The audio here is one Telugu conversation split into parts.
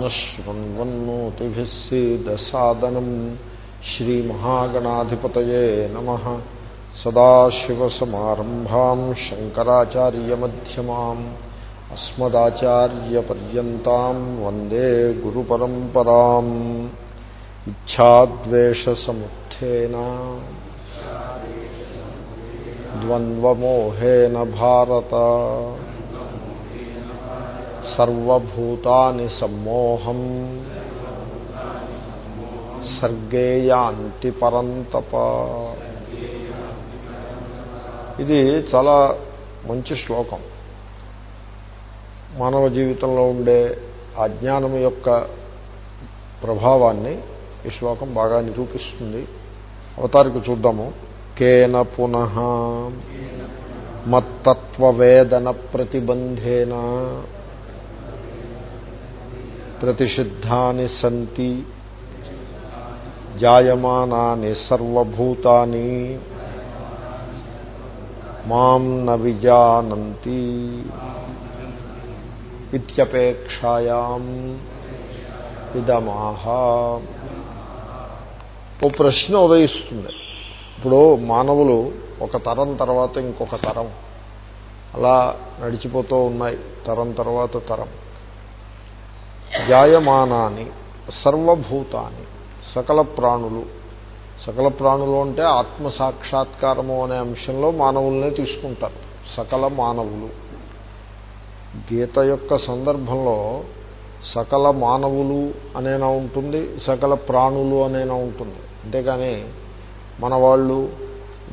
శృణ్వన్నోతిभिः सीदसादनम् श्रीमहागणाधिपतये नमः सदाशिवसमारम्भाम् शङ्कराचार्यमध्यमाम् अस्मदाचार्यपर्यन्ताम् वन्दे गुरुपरम्पराम् इच्छाद्वेषसमुत्थेन द्वन्द्वमोहेन भारत సర్వభూతాని సమ్మోహం. సర్గేయాంతి పరంతప. ఇది చాలా మంచి శ్లోకం. మానవ జీవితంలో ఉండే అజ్ఞానం యొక్క ప్రభావాన్ని ఈ శ్లోకం బాగా నిరూపిస్తుంది. అవతారికి చూద్దాము. కేన పునః మత్తత్వవేదన ప్రతిబంధేన. ప్రతిషిద్ధాని సంతి జాయమానాని సర్వభూతాని మాం న విజానంతి ఇత్యపేక్షాయాం ఇదమాహ. ఓ ప్రశ్న ఉదయిస్తుంది. ఇప్పుడు మానవులు ఒక తరం తర్వాత ఇంకొక తరం. అలా నడిచిపోతూ ఉన్నాయి తరం తర్వాత తరం. జాయమానాన్ని సర్వభూతాన్ని సకల ప్రాణులు సకల ప్రాణులు అంటే ఆత్మ సాక్షాత్కారము అనే అంశంలో మానవులనే తీసుకుంటారు. సకల మానవులు. గీత యొక్క సందర్భంలో సకల మానవులు అనేనా ఉంటుంది సకల ప్రాణులు అనేనా ఉంటుంది. అంతేగాని మన వాళ్ళు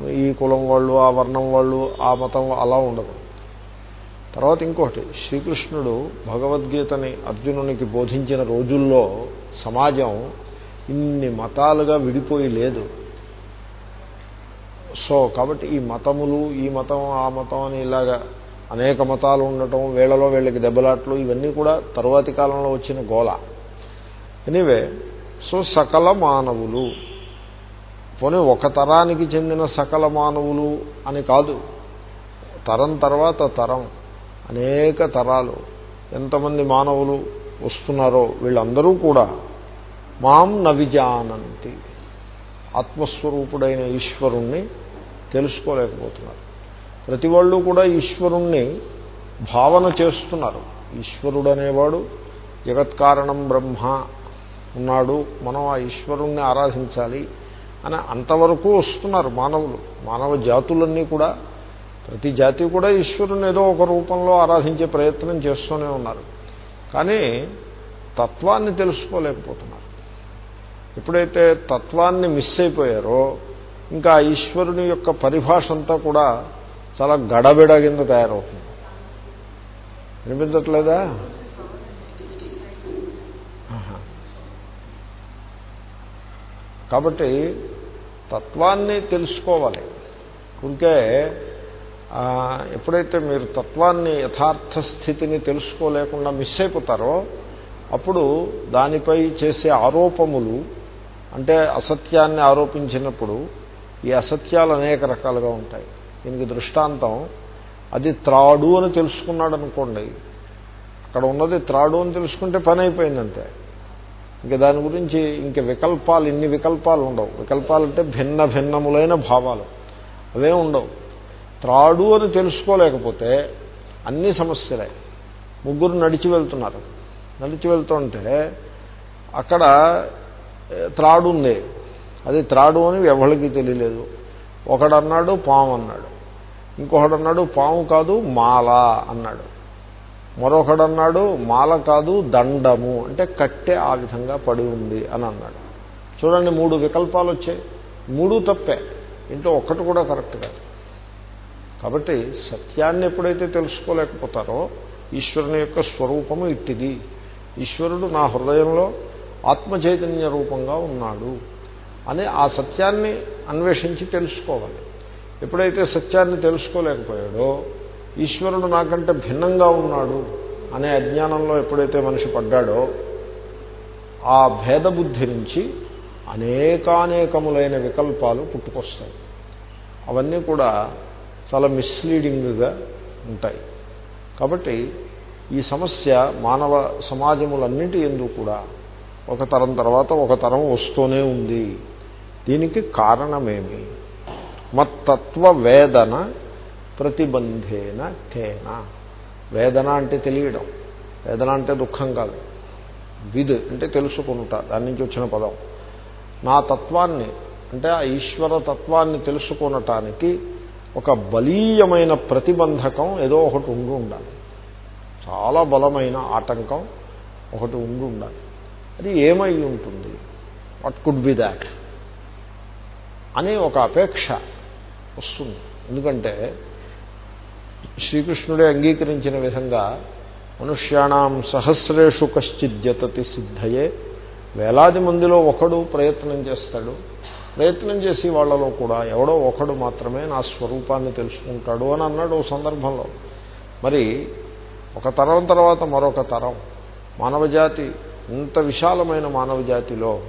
ఈ కులం వాళ్ళు ఆ వర్ణం వాళ్ళు ఆ మతం అలా ఉండదు. తర్వాత ఇంకోటి శ్రీకృష్ణుడు భగవద్గీతని అర్జునునికి బోధించిన రోజుల్లో సమాజం ఇన్ని మతాలుగా విడిపోయి లేదు. సో కాబట్టి ఈ మతములు ఈ మతం ఆ మతం అని ఇలాగా అనేక మతాలు ఉండటం వీళ్ళలో వీళ్ళకి దెబ్బలాట్లు ఇవన్నీ కూడా తరువాతి కాలంలో వచ్చిన గోల ఎనీవే సో సకల మానవులు పోనీ ఒక తరానికి చెందిన సకల మానవులు అని కాదు తరం తర్వాత తరం. అనేక తరాలు ఎంతమంది మానవులు వస్తున్నారో వీళ్ళందరూ కూడా మాం నవిజానంతి. ఆత్మస్వరూపుడైన ఈశ్వరుణ్ణి తెలుసుకోలేకపోతున్నారు. ప్రతి వాళ్ళు కూడా ఈశ్వరుణ్ణి భావన చేస్తున్నారు. ఈశ్వరుడు అనేవాడు జగత్కారణం బ్రహ్మ ఉన్నాడు మనం ఆ ఈశ్వరుణ్ణి ఆరాధించాలి అని అంతవరకు వస్తున్నారు మానవులు. మానవ జాతులన్నీ కూడా ప్రతి జాతి కూడా ఈశ్వరుని ఏదో ఒక రూపంలో ఆరాధించే ప్రయత్నం చేస్తూనే ఉన్నారు. కానీ తత్వాన్ని తెలుసుకోలేకపోతున్నారు. ఎప్పుడైతే తత్వాన్ని మిస్ అయిపోయారో ఇంకా ఈశ్వరుని యొక్క పరిభాష అంతా కూడా చాలా గడబిడ కింద తయారవుతుంది. వినిపించట్లేదా? కాబట్టి తత్వాన్ని తెలుసుకోవాలి. ఇంకే ఎప్పుడైతే మీరు తత్వాన్ని యథార్థ స్థితిని తెలుసుకోలేకుండా మిస్ అయిపోతారో అప్పుడు దానిపై చేసే ఆరోపములు అంటే అసత్యాన్ని ఆరోపించినప్పుడు ఈ అసత్యాలు అనేక రకాలుగా ఉంటాయి. దీనికి దృష్టాంతం అది త్రాడు అని తెలుసుకున్నాడు అనుకోండి అక్కడ ఉన్నది త్రాడు అని తెలుసుకుంటే పని అయిపోయిందంతే ఇంక దాని గురించి ఇంక వికల్పాలు ఇన్ని వికల్పాలు ఉండవు. వికల్పాలు అంటే భిన్న భిన్నములైన భావాలు. అవే ఉండవు. త్రాడు అని తెలుసుకోలేకపోతే అన్ని సమస్యలే. ముగ్గురు నడిచి వెళ్తున్నారు. నడిచి వెళ్తుంటే అక్కడ త్రాడు ఉంది అది త్రాడు అని ఎవరికి తెలియలేదు. ఒకడన్నాడు పాము అన్నాడు ఇంకొకడు అన్నాడు పాము కాదు మాల అన్నాడు. మరొకడన్నాడు మాల కాదు దండము. అంటే కట్టె ఆ విధంగా పడి ఉంది అని అన్నాడు. చూడండి మూడు వికల్పాలు వచ్చాయి. మూడు తప్పే. ఇంట్లో ఒక్కటి కూడా కరెక్ట్ కాదు. కాబట్టి సత్యాన్ని ఎప్పుడైతే తెలుసుకోలేకపోతారో ఈశ్వరుని యొక్క స్వరూపము ఇట్టిది. ఈశ్వరుడు నా హృదయంలో ఆత్మచైతన్య రూపంగా ఉన్నాడు అని ఆ సత్యాన్ని అన్వేషించి తెలుసుకోవాలి. ఎప్పుడైతే సత్యాన్ని తెలుసుకోలేకపోయాడో ఈశ్వరుడు నాకంటే భిన్నంగా ఉన్నాడు అనే అజ్ఞానంలో ఎప్పుడైతే మనిషి పడ్డాడో ఆ భేదబుద్ధి నుంచి అనేకానేకములైన వికల్పాలు పుట్టుకొస్తాయి. అవన్నీ కూడా చాలా మిస్లీడింగ్గా ఉంటాయి. కాబట్టి ఈ సమస్య మానవ సమాజములన్నింటి ఎందు కూడా ఒక తరం తర్వాత ఒక తరం వస్తూనే ఉంది. దీనికి కారణమేమి? మత్తత్వ వేదన ప్రతిబంధేన తేన. వేదన అంటే తెలియడం. వేదన అంటే దుఃఖం కాదు. విద్ అంటే తెలుసుకొనుట దాని నుంచి వచ్చిన పదం. నా తత్వాన్ని అంటే ఆ ఈశ్వర తత్వాన్ని తెలుసుకొనటానికి ఒక బలీయమైన ప్రతిబంధకం ఏదో ఒకటి ఉండి ఉండాలి. చాలా బలమైన ఆటంకం ఒకటి ఉండి ఉండాలి. అది ఏమై ఉంటుంది? వాట్ కుడ్ బి దాట్ అనే ఒక అపేక్ష వస్తుంది. ఎందుకంటే శ్రీకృష్ణుడే అంగీకరించిన విధంగా మనుష్యాణం సహస్రేషు కశ్చిద్యతతి సిద్ధయే. వేలాది మందిలో ఒకడు ప్రయత్నం చేస్తాడు. ప్రయత్నం చేసి వాళ్ళలో కూడా ఎవడో ఒకడు మాత్రమే నా స్వరూపాన్ని తెలుసుకుంటాడు అని అన్నాడు ఓ సందర్భంలో. మరి ఒక తరం తర్వాత మరొక తరం మానవజాతి ఇంత విశాలమైన మానవజాతిలో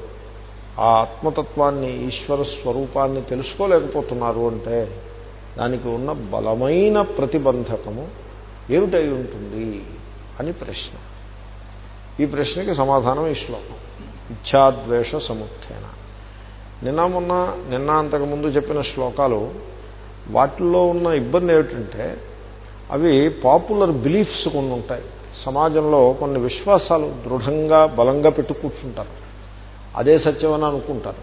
ఆ ఆత్మతత్వాన్ని ఈశ్వర స్వరూపాన్ని తెలుసుకోలేకపోతున్నారు అంటే దానికి ఉన్న బలమైన ప్రతిబంధకము ఏమిటై ఉంటుంది అని ప్రశ్న. ఈ ప్రశ్నకి సమాధానం ఈ శ్లోకం. ఇచ్ఛాద్వేష సముత్న నిన్న మొన్న నిన్న అంతకుముందు చెప్పిన శ్లోకాలు వాటిల్లో ఉన్న ఇబ్బంది ఏమిటంటే అవి పాపులర్ బిలీఫ్స్ కొన్ని ఉంటాయి. సమాజంలో కొన్ని విశ్వాసాలు దృఢంగా బలంగా పెట్టు కూర్చుంటారు. అదే సత్యమని అనుకుంటారు.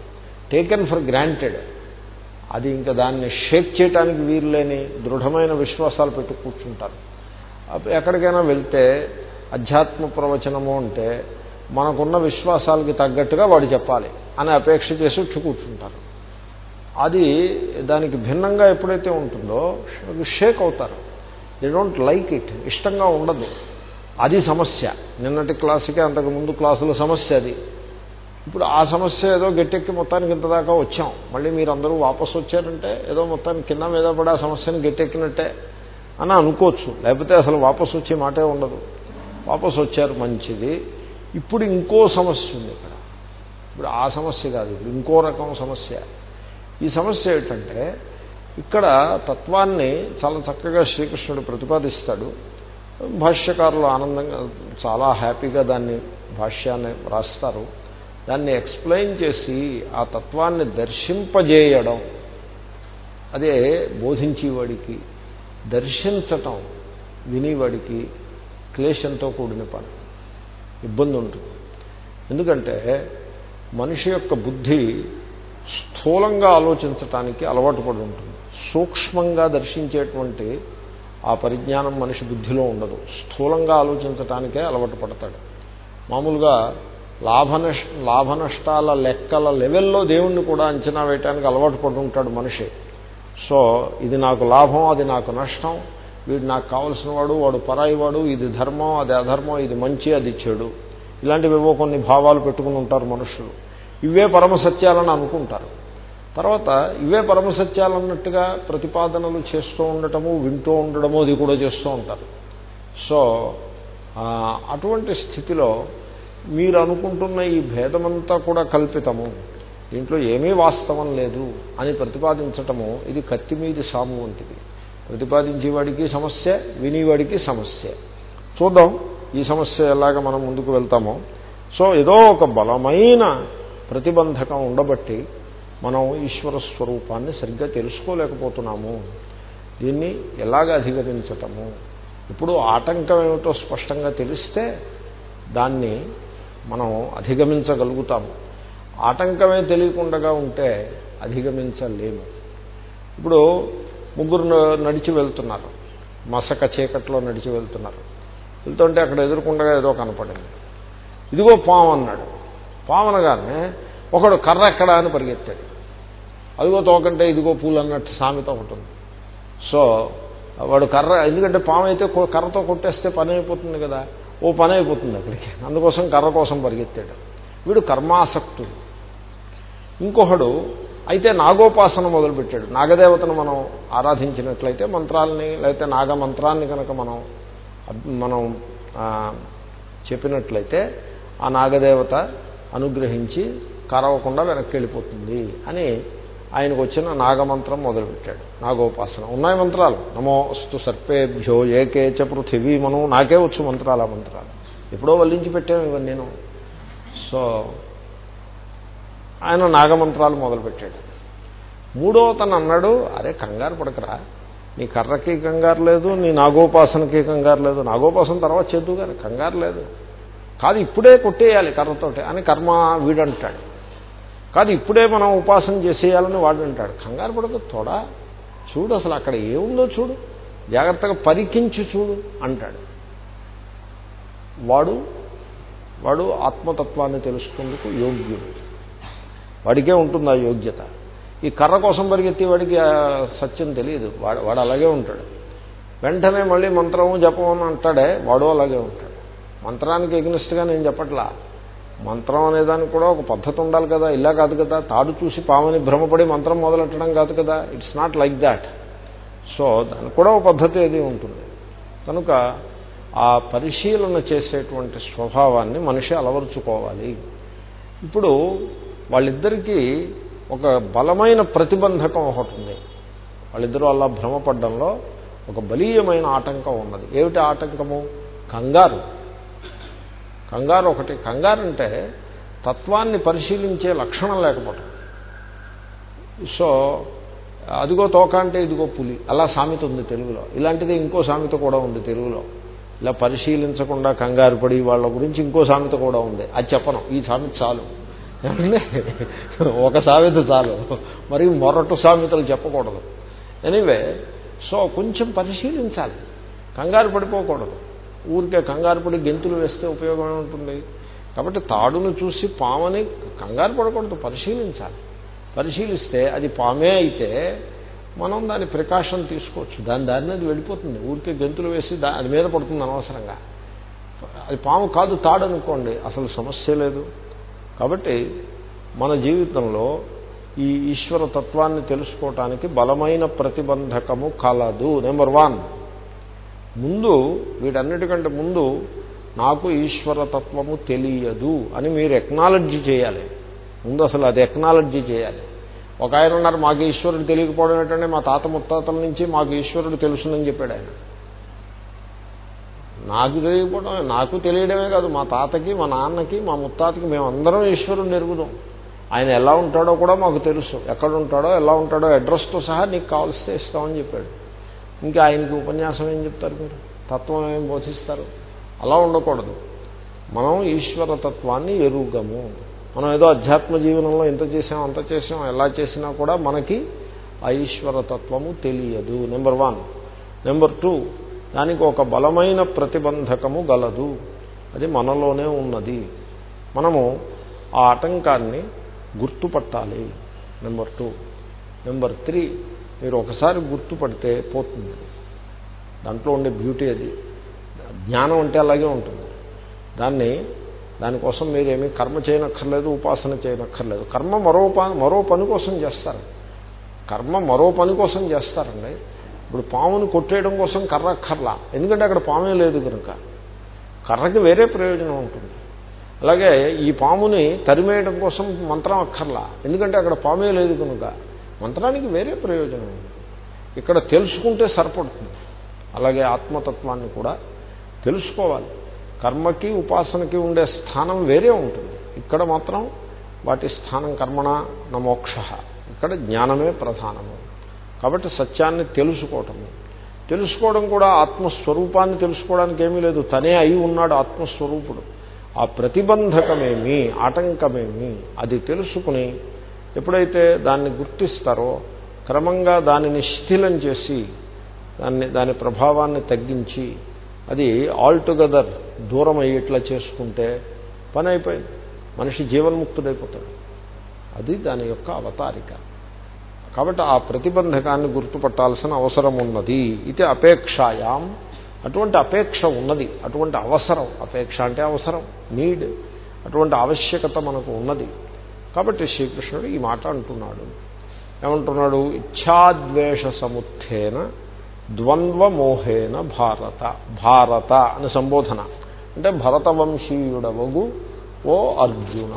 టేకెన్ ఫర్ గ్రాంటెడ్ అది ఇంకా దాన్ని షేక్ చేయడానికి వీరులేని దృఢమైన విశ్వాసాలు పెట్టు కూర్చుంటారు. ఎక్కడికైనా వెళ్తే అధ్యాత్మ ప్రవచనము అంటే మనకున్న విశ్వాసాలకి తగ్గట్టుగా వాడు చెప్పాలి అని అపేక్ష చేసి వచ్చి కూర్చుంటారు. అది దానికి భిన్నంగా ఎప్పుడైతే ఉంటుందో షేక్ అవుతారు. దే డోంట్ లైక్ ఇట్ ఇష్టంగా ఉండదు. అది సమస్య. నిన్నటి క్లాసుకే అంతకుముందు క్లాసుల సమస్య అది. ఇప్పుడు ఆ సమస్య ఏదో గట్టెక్కి మొత్తానికి ఇంత దాకా వచ్చాం. మళ్ళీ మీరు అందరూ వాపసు వచ్చారంటే ఏదో మొత్తానికి కింద మీద పడి ఆ సమస్యను గట్టెక్కినట్టే అని అనుకోవచ్చు. లేకపోతే అసలు వాపసు వచ్చే మాటే ఉండదు. వాపసు వచ్చారు మంచిది. ఇప్పుడు ఇంకో సమస్య ఉంది ఇక్కడ. ఇప్పుడు ఆ సమస్య కాదు ఇప్పుడు ఇంకో రకం సమస్య. ఈ సమస్య ఏమిటంటే ఇక్కడ తత్వాన్ని చాలా చక్కగా శ్రీకృష్ణుడు ప్రతిపాదిస్తాడు. భాష్యకారులు ఆనందంగా చాలా హ్యాపీగా దాన్ని భాష్యాన్ని రాస్తారు. దాన్ని ఎక్స్ప్లెయిన్ చేసి ఆ తత్వాన్ని దర్శింపజేయడం. అదే బోధించేవాడికి దర్శించటం వినేవాడికి క్లేశంతో కూడిన పని. ఇబ్బంది ఉంటుంది. ఎందుకంటే మనిషి యొక్క బుద్ధి స్థూలంగా ఆలోచించటానికి అలవాటు పడి ఉంటుంది. సూక్ష్మంగా దర్శించేటువంటి ఆ పరిజ్ఞానం మనిషి బుద్ధిలో ఉండదు. స్థూలంగా ఆలోచించటానికే అలవాటు పడతాడు. మామూలుగా లాభనష్ లాభనష్టాల లెక్కల లెవెల్లో దేవుణ్ణి కూడా అంచనా వేయటానికి అలవాటు పడి ఉంటాడు మనిషి. సో ఇది నాకు లాభం అది నాకు నష్టం వీడు నాకు కావలసిన వాడు వాడు పరాయి వాడు ఇది ధర్మం అది అధర్మం ఇది మంచి అది చెడు. ఇలాంటివివో కొన్ని భావాలు పెట్టుకుని ఉంటారు మనుషులు. ఇవే పరమసత్యాలని అనుకుంటారు. తర్వాత ఇవే పరమసత్యాలన్నట్టుగా ప్రతిపాదనలు చేస్తూ ఉండటము వింటూ ఉండడము అది కూడా చేస్తూ ఉంటారు. సో అటువంటి స్థితిలో మీరు అనుకుంటున్న ఈ భేదమంతా కూడా కల్పితము. దీంట్లో ఏమీ వాస్తవం లేదు అని ప్రతిపాదించటము ఇది కత్తి మీది సాము వంటిది. ప్రతిపాదించేవాడికి సమస్య వినేవాడికి సమస్య. చూద్దాం ఈ సమస్య ఎలాగ మనం ముందుకు వెళ్తామో. సో ఏదో ఒక బలమైన ప్రతిబంధకం ఉండబట్టి మనం ఈశ్వర స్వరూపాన్ని సరిగ్గా తెలుసుకోలేకపోతున్నాము. దీన్ని ఎలాగ అధిగమించటము? ఇప్పుడు ఆటంకం ఏమిటో స్పష్టంగా తెలిస్తే దాన్ని మనం అధిగమించగలుగుతాము ఆటంకమే తెలియకుండా ఉంటే అధిగమించలేము. ఇప్పుడు ముగ్గురు నడిచి వెళ్తున్నారు. మసక చీకట్లో నడిచి వెళ్తున్నారు. వెళ్తుంటే అక్కడ ఎదుర్కొండగా ఏదో కనపడింది. ఇదిగో పాము అన్నాడు. పాము అనగానే ఒకడు కర్ర ఎక్కడా అని పరిగెత్తాడు. అదిగో తోకంటే ఇదిగో పూలు అన్నట్టు సామెత ఉంటుంది. సో వాడు కర్ర ఎందుకంటే పాము అయితే కర్రతో కొట్టేస్తే పని అయిపోతుంది కదా. ఓ పని అయిపోతుంది అక్కడికి. అందుకోసం కర్ర కోసం పరిగెత్తాడు. వీడు కర్మాసక్తుడు. ఇంకొకడు అయితే నాగోపాసన మొదలుపెట్టాడు. నాగదేవతను మనం ఆరాధించినట్లయితే మంత్రాలని లేకపోతే నాగ మంత్రాన్ని కనుక మనం మనం చెప్పినట్లయితే ఆ నాగదేవత అనుగ్రహించి కరవకుండా వెనక్కి వెళ్ళిపోతుంది అని ఆయనకు వచ్చిన నాగమంత్రం మొదలుపెట్టాడు. నాగోపాసన. ఉన్నాయి మంత్రాలు. నమోస్తు సర్పేభ్యో ఏకేచ పృథివీ మనం. నాకే వచ్చు మంత్రాలు ఆ మంత్రాలు. ఎప్పుడో వల్లించి పెట్టాము ఇవన్నీ నేను. సో ఆయన నాగమంత్రాలు మొదలుపెట్టాడు. మూడో తను అన్నాడు అరే కంగారు పడకరా. నీ కర్రకి కంగారు లేదు నీ నాగోపాసనకి కంగారు లేదు. నాగోపాసన తర్వాత చేద్దు కానీ కంగారు లేదు. కాదు ఇప్పుడే కొట్టేయాలి కర్రతోటి. అని కర్మ వీడంటాడు. కాదు ఇప్పుడే మనం ఉపాసన చేసేయాలని వాడు అంటాడు కంగారు పడదు తోడా. చూడు అసలు అక్కడ ఏముందో చూడు. జాగ్రత్తగా పరికించి చూడు అంటాడు. వాడు వాడు ఆత్మతత్వాన్ని తెలుసుకుందుకు యోగ్యుడు. వాడికే ఉంటుంది ఆ యోగ్యత. ఈ కర్ర కోసం పరిగెత్తి వాడికి సత్యం తెలియదు. వాడు వాడు అలాగే ఉంటాడు. వెంటనే మళ్ళీ మంత్రము జపం అంటాడే వాడు అలాగే ఉంటాడు. మంత్రానికి ఎగ్నిస్ట్గా నేను చెప్పట్లా. మంత్రం అనేదానికి కూడా ఒక పద్ధతి ఉండాలి కదా. ఇలా కాదు కదా. తాడు చూసి పామని భ్రమపడి మంత్రం మొదలెట్టడం కాదు కదా. It's not like that so దానికి కూడా ఒక పద్ధతి ఏది ఉంటుంది. కనుక ఆ పరిశీలన చేసేటువంటి స్వభావాన్ని మనిషి అలవరుచుకోవాలి. ఇప్పుడు వాళ్ళిద్దరికీ ఒక బలమైన ప్రతిబంధకం ఒకటి ఉంది. వాళ్ళిద్దరూ అలా భ్రమపడ్డంలో ఒక బలీయమైన ఆటంకం ఉన్నది. ఏమిటి ఆటంకము? కంగారు. కంగారు ఒకటి. కంగారు అంటే తత్వాన్ని పరిశీలించే లక్షణం లేకపోవటం. సో అదిగో తోక అంటే ఇదిగో పులి. అలా సామెత ఉంది తెలుగులో. ఇలాంటిది ఇంకో సామెత కూడా ఉంది తెలుగులో. ఇలా పరిశీలించకుండా కంగారు పడి వాళ్ళ గురించి ఇంకో సామెత కూడా ఉంది. అది చెప్పను. ఈ సామెత చాలు. ఒక సామెత చాలు. మరి మొరటు సామెతలు చెప్పకూడదు. ఎనీవే సో కొంచెం పరిశీలించాలి. కంగారు పడిపోకూడదు. ఊరికే కంగారు పడి గెంతులు వేస్తే ఉపయోగం ఉంటుంది కాబట్టి తాడును చూసి పామని కంగారు పడకూడదు పరిశీలించాలి. పరిశీలిస్తే అది పామే అయితే మనం దాని ప్రికాషన్ తీసుకోవచ్చు. దాని దారిని అది వెళ్ళిపోతుంది. ఊరికే గెంతులు వేసి దాని మీద పడుతుంది అనవసరంగా. అది పాము కాదు తాడు అనుకోండి. అసలు సమస్య లేదు. కాబట్టి మన జీవితంలో ఈ ఈశ్వరతత్వాన్ని తెలుసుకోవటానికి బలమైన ప్రతిబంధకము కలదు. నెంబర్ వన్ ముందు వీటన్నిటికంటే ముందు నాకు ఈశ్వరతత్వము తెలియదు అని మీరు ఎక్నాలజీ చేయాలి. ముందు అసలు అది ఎక్నాలజీ చేయాలి. ఒక ఆయన ఉన్నారు మాకు ఈశ్వరుడు తెలియకపోవడం ఏంటంటే మా తాత ముత్తాతల నుంచి మాకు ఈశ్వరుడు తెలుసునని చెప్పాడు ఆయన. నాకు తెలియకపోవడం నాకు తెలియడమే కాదు మా తాతకి మా నాన్నకి మా ముత్తాతకి మేమందరం ఈశ్వరుని ఎరుగుదాం. ఆయన ఎలా ఉంటాడో కూడా మాకు తెలుసు. ఎక్కడ ఉంటాడో ఎలా ఉంటాడో అడ్రస్తో సహా నీకు కావలిస్తే ఇస్తామని చెప్పాడు. ఇంకా ఆయనకి ఉపన్యాసం ఏం చెప్తారు మీరు? తత్వం ఏం బోధిస్తారు? అలా ఉండకూడదు. మనం ఈశ్వర తత్వాన్ని ఎరుగము. మనం ఏదో అధ్యాత్మ జీవనంలో ఎంత చేసాం అంత చేసాం ఎలా చేసినా కూడా మనకి ఆ ఈశ్వర తత్వము తెలియదు. నెంబర్ వన్ నెంబర్ టూ దానికి ఒక బలమైన ప్రతిబంధకము గలదు. అది మనలోనే ఉన్నది. మనము ఆ ఆటంకాన్ని గుర్తుపట్టాలి. Number two. నెంబర్ త్రీ మీరు ఒకసారి గుర్తుపడితే పోతుంది. దాంట్లో ఉండే బ్యూటీ అది. జ్ఞానం అంటే అలాగే ఉంటుంది. దాన్ని దానికోసం మీరేమీ కర్మ చేయనక్కర్లేదు ఉపాసన చేయనక్కర్లేదు. కర్మ మరో మరో పని కోసం చేస్తారు. కర్మ మరో పని కోసం చేస్తారండి. ఇప్పుడు పాముని కొట్టేయడం కోసం కర్ర అక్కర్లా ఎందుకంటే అక్కడ పామే లేదు కనుక. కర్రకి వేరే ప్రయోజనం ఉంటుంది. అలాగే ఈ పాముని తరిమేయడం కోసం మంత్రం అక్కర్లా. ఎందుకంటే అక్కడ పామే లేదు కనుక. మంత్రానికి వేరే ప్రయోజనం ఉంది. ఇక్కడ తెలుసుకుంటే సరిపడుతుంది. అలాగే ఆత్మతత్వాన్ని కూడా తెలుసుకోవాలి. కర్మకి ఉపాసనకి ఉండే స్థానం వేరే ఉంటుంది. ఇక్కడ మాత్రం వాటి స్థానం కర్మణ నమోక్ష. ఇక్కడ జ్ఞానమే ప్రధానము. కాబట్టి సత్యాన్ని తెలుసుకోవటము. తెలుసుకోవడం కూడా ఆత్మస్వరూపాన్ని తెలుసుకోవడానికి ఏమీ లేదు. తనే అయి ఉన్నాడు ఆత్మస్వరూపుడు. ఆ ప్రతిబంధకమేమి ఆటంకమేమి అది తెలుసుకుని ఎప్పుడైతే దాన్ని గుర్తిస్తారో క్రమంగా దానిని శిథిలం చేసి దాన్ని దాని ప్రభావాన్ని తగ్గించి అది ఆల్టుగెదర్ దూరం అయ్యేట్లా చేసుకుంటే పని అయిపోయింది మనిషి జీవన్ముక్తుడైపోతాడు. అది దాని యొక్క అవతారిక. కాబట్టి ఆ ప్రతిబంధకాన్ని గుర్తుపట్టాల్సిన అవసరం ఉన్నది. ఇది అపేక్షాయాం. అటువంటి అపేక్ష ఉన్నది. అటువంటి అవసరం. అపేక్ష అంటే అవసరం. నీడ్. అటువంటి ఆవశ్యకత మనకు ఉన్నది. కాబట్టి శ్రీకృష్ణుడు ఈ మాట అంటున్నాడు. ఏమంటున్నాడు? ఇచ్ఛాద్వేష సముత్న ద్వంద్వమోహేన భారత. భారత అని సంబోధన. అంటే భరతవంశీయుడవగు ఓ అర్జున.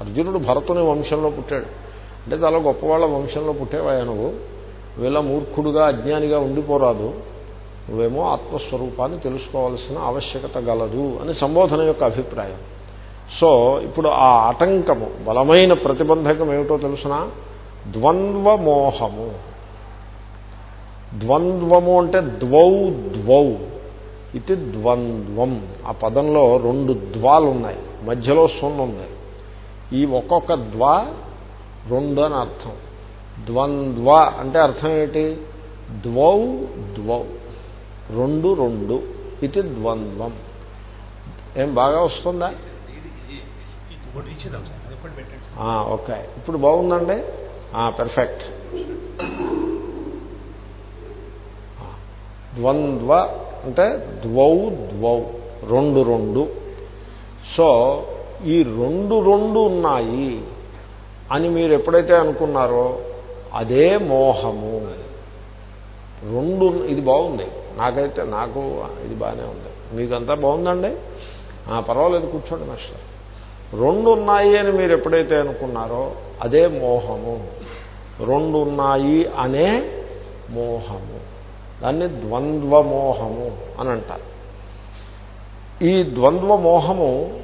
అర్జునుడు భరతుని వంశంలో పుట్టాడు. అంటే చాలా గొప్పవాళ్ళ వంశంలో పుట్టేవాయా నువ్వు. నువ్వేలా మూర్ఖుడుగా అజ్ఞానిగా ఉండిపోరాదు. నువ్వేమో ఆత్మస్వరూపాన్ని తెలుసుకోవాల్సిన ఆవశ్యకత గలదు అని సంబోధన యొక్క అభిప్రాయం. సో ఇప్పుడు ఆ ఆటంకము బలమైన ప్రతిబంధకం ఏమిటో తెలుసిన? ద్వంద్వమోహము. ద్వంద్వము అంటే ద్వౌ ద్వౌ. ఇది ద్వంద్వం. ఆ పదంలో రెండు ద్వాలు ఉన్నాయి మధ్యలో సున్న ఉన్నాయి ఈ ఒక్కొక్క ద్వా రెండు అని అర్థం ద్వంద్వ అంటే అర్థం ఏంటి ద్వౌ ద్వౌ. రెండు రెండు. ఇది ద్వంద్వం. ఏం బాగా వస్తుందా? ఓకే. ఇప్పుడు బాగుందండి? పెర్ఫెక్ట్ ద్వంద్వ అంటే ద్వౌ ద్వౌ. రెండు రెండు. సో ఈ రెండు రెండు ఉన్నాయి. అని మీరు ఎప్పుడైతే అనుకున్నారో అదే మోహము. రెండు ఇది బాగుంది. నాకైతే నాకు ఇది బాగానే ఉంది. మీకంతా బాగుందండి? పర్వాలేదు కూర్చోండి మాస్టర్. రెండు ఉన్నాయి అని మీరు ఎప్పుడైతే అనుకున్నారో అదే మోహము. రెండు ఉన్నాయి అనే మోహము. దాన్ని ద్వంద్వమోహము అని అంటారు. ఈ ద్వంద్వమోహము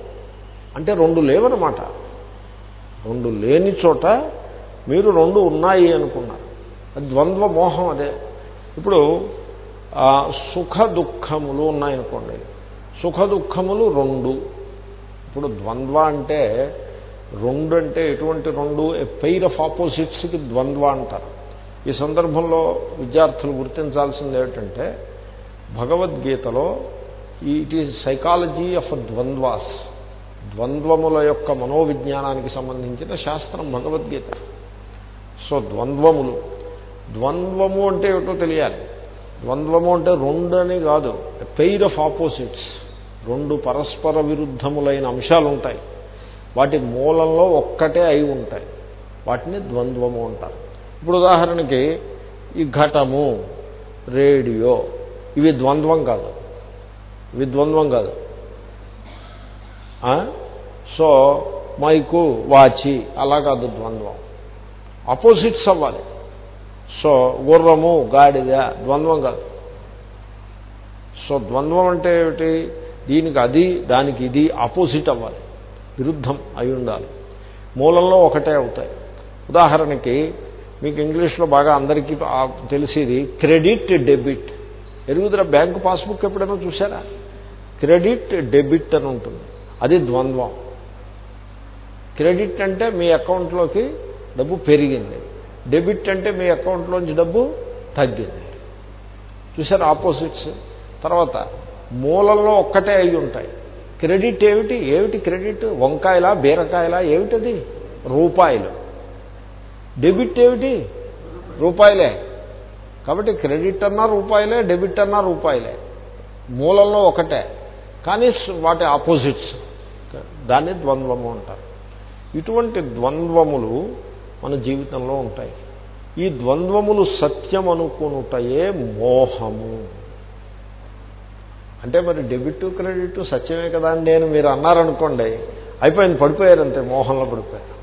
అంటే రెండు లేవనమాట రెండు లేని చోట మీరు రెండు ఉన్నాయి అనుకున్నారు. ద్వంద్వ మోహం అదే. ఇప్పుడు సుఖ దుఃఖములు ఉన్నాయనుకోండి. సుఖ దుఃఖములు రెండు. ఇప్పుడు ద్వంద్వ అంటే రెండు అంటే ఎటువంటి రెండు? పెయిర్ ఆఫ్ ఆపోజిట్స్కి ద్వంద్వ అంటారు. ఈ సందర్భంలో విద్యార్థులు గుర్తించాల్సింది ఏమిటంటే భగవద్గీతలో ఇట్ ఈజ్ సైకాలజీ ఆఫ్ ద్వంద్వాస్ ద్వంద్వముల యొక్క మనోవిజ్ఞానానికి సంబంధించిన శాస్త్రం భగవద్గీత. సో ద్వంద్వములు. ద్వంద్వము అంటే ఏమిటో తెలియాలి. ద్వంద్వము అంటే రెండు అని కాదు పెయిర్ ఆఫ్ ఆపోజిట్స్ రెండు పరస్పర విరుద్ధములైన అంశాలు ఉంటాయి వాటి మూలంలో ఒక్కటే అయి ఉంటాయి. వాటిని ద్వంద్వము అంటారు. ఇప్పుడు ఉదాహరణకి ఈ ఘటము రేడియో ఇవి ద్వంద్వం కాదు. ఇవి ద్వంద్వం కాదు. సో మైకు వాచి అలా కాదు ద్వంద్వం. ఆపోజిట్స్ అవ్వాలి. సో గుర్రము గాడిద ద్వంద్వం కాదు. సో ద్వంద్వం అంటే ఏమిటి? దీనికి అది దానికి ఇది ఆపోజిట్ అవ్వాలి. విరుద్ధం అయి ఉండాలి. మూలంలో ఒకటే అవుతాయి. ఉదాహరణకి మీకు ఇంగ్లీష్లో బాగా అందరికీ తెలిసేది క్రెడిట్ డెబిట్. ఎరుగుదల బ్యాంకు పాస్బుక్ ఎప్పుడైనా చూసారా క్రెడిట్ డెబిట్ అని ఉంటుంది. అది ద్వంద్వం. క్రెడిట్ అంటే మీ అకౌంట్లోకి డబ్బు పెరిగింది. డెబిట్ అంటే మీ అకౌంట్లోంచి డబ్బు తగ్గింది. చూసారు ఆపోజిట్స్? తర్వాత మూలంలో ఒక్కటే అయి ఉంటాయి. క్రెడిట్ ఏమిటి? ఏమిటి క్రెడిట్? వంకాయలా బీరకాయలా? ఏమిటది? రూపాయలు. డెబిట్ ఏమిటి? రూపాయలే. కాబట్టి క్రెడిట్ అన్నా రూపాయలే డెబిట్ అన్నా రూపాయలే. మూలంలో ఒకటే. కానీ వాటి ఆపోజిట్స్. దాన్ని ద్వంద్వము అంటారు. ఇటువంటి ద్వంద్వములు మన జీవితంలో ఉంటాయి. ఈ ద్వంద్వములు సత్యం అనుకునుటయే మోహము. అంటే మరి డెబిట్ క్రెడిట్ సత్యమే కదా అని నేను మీరు అన్నారనుకోండి అయిపోయింది పడిపోయారంతే మోహంలో పడిపోయారు.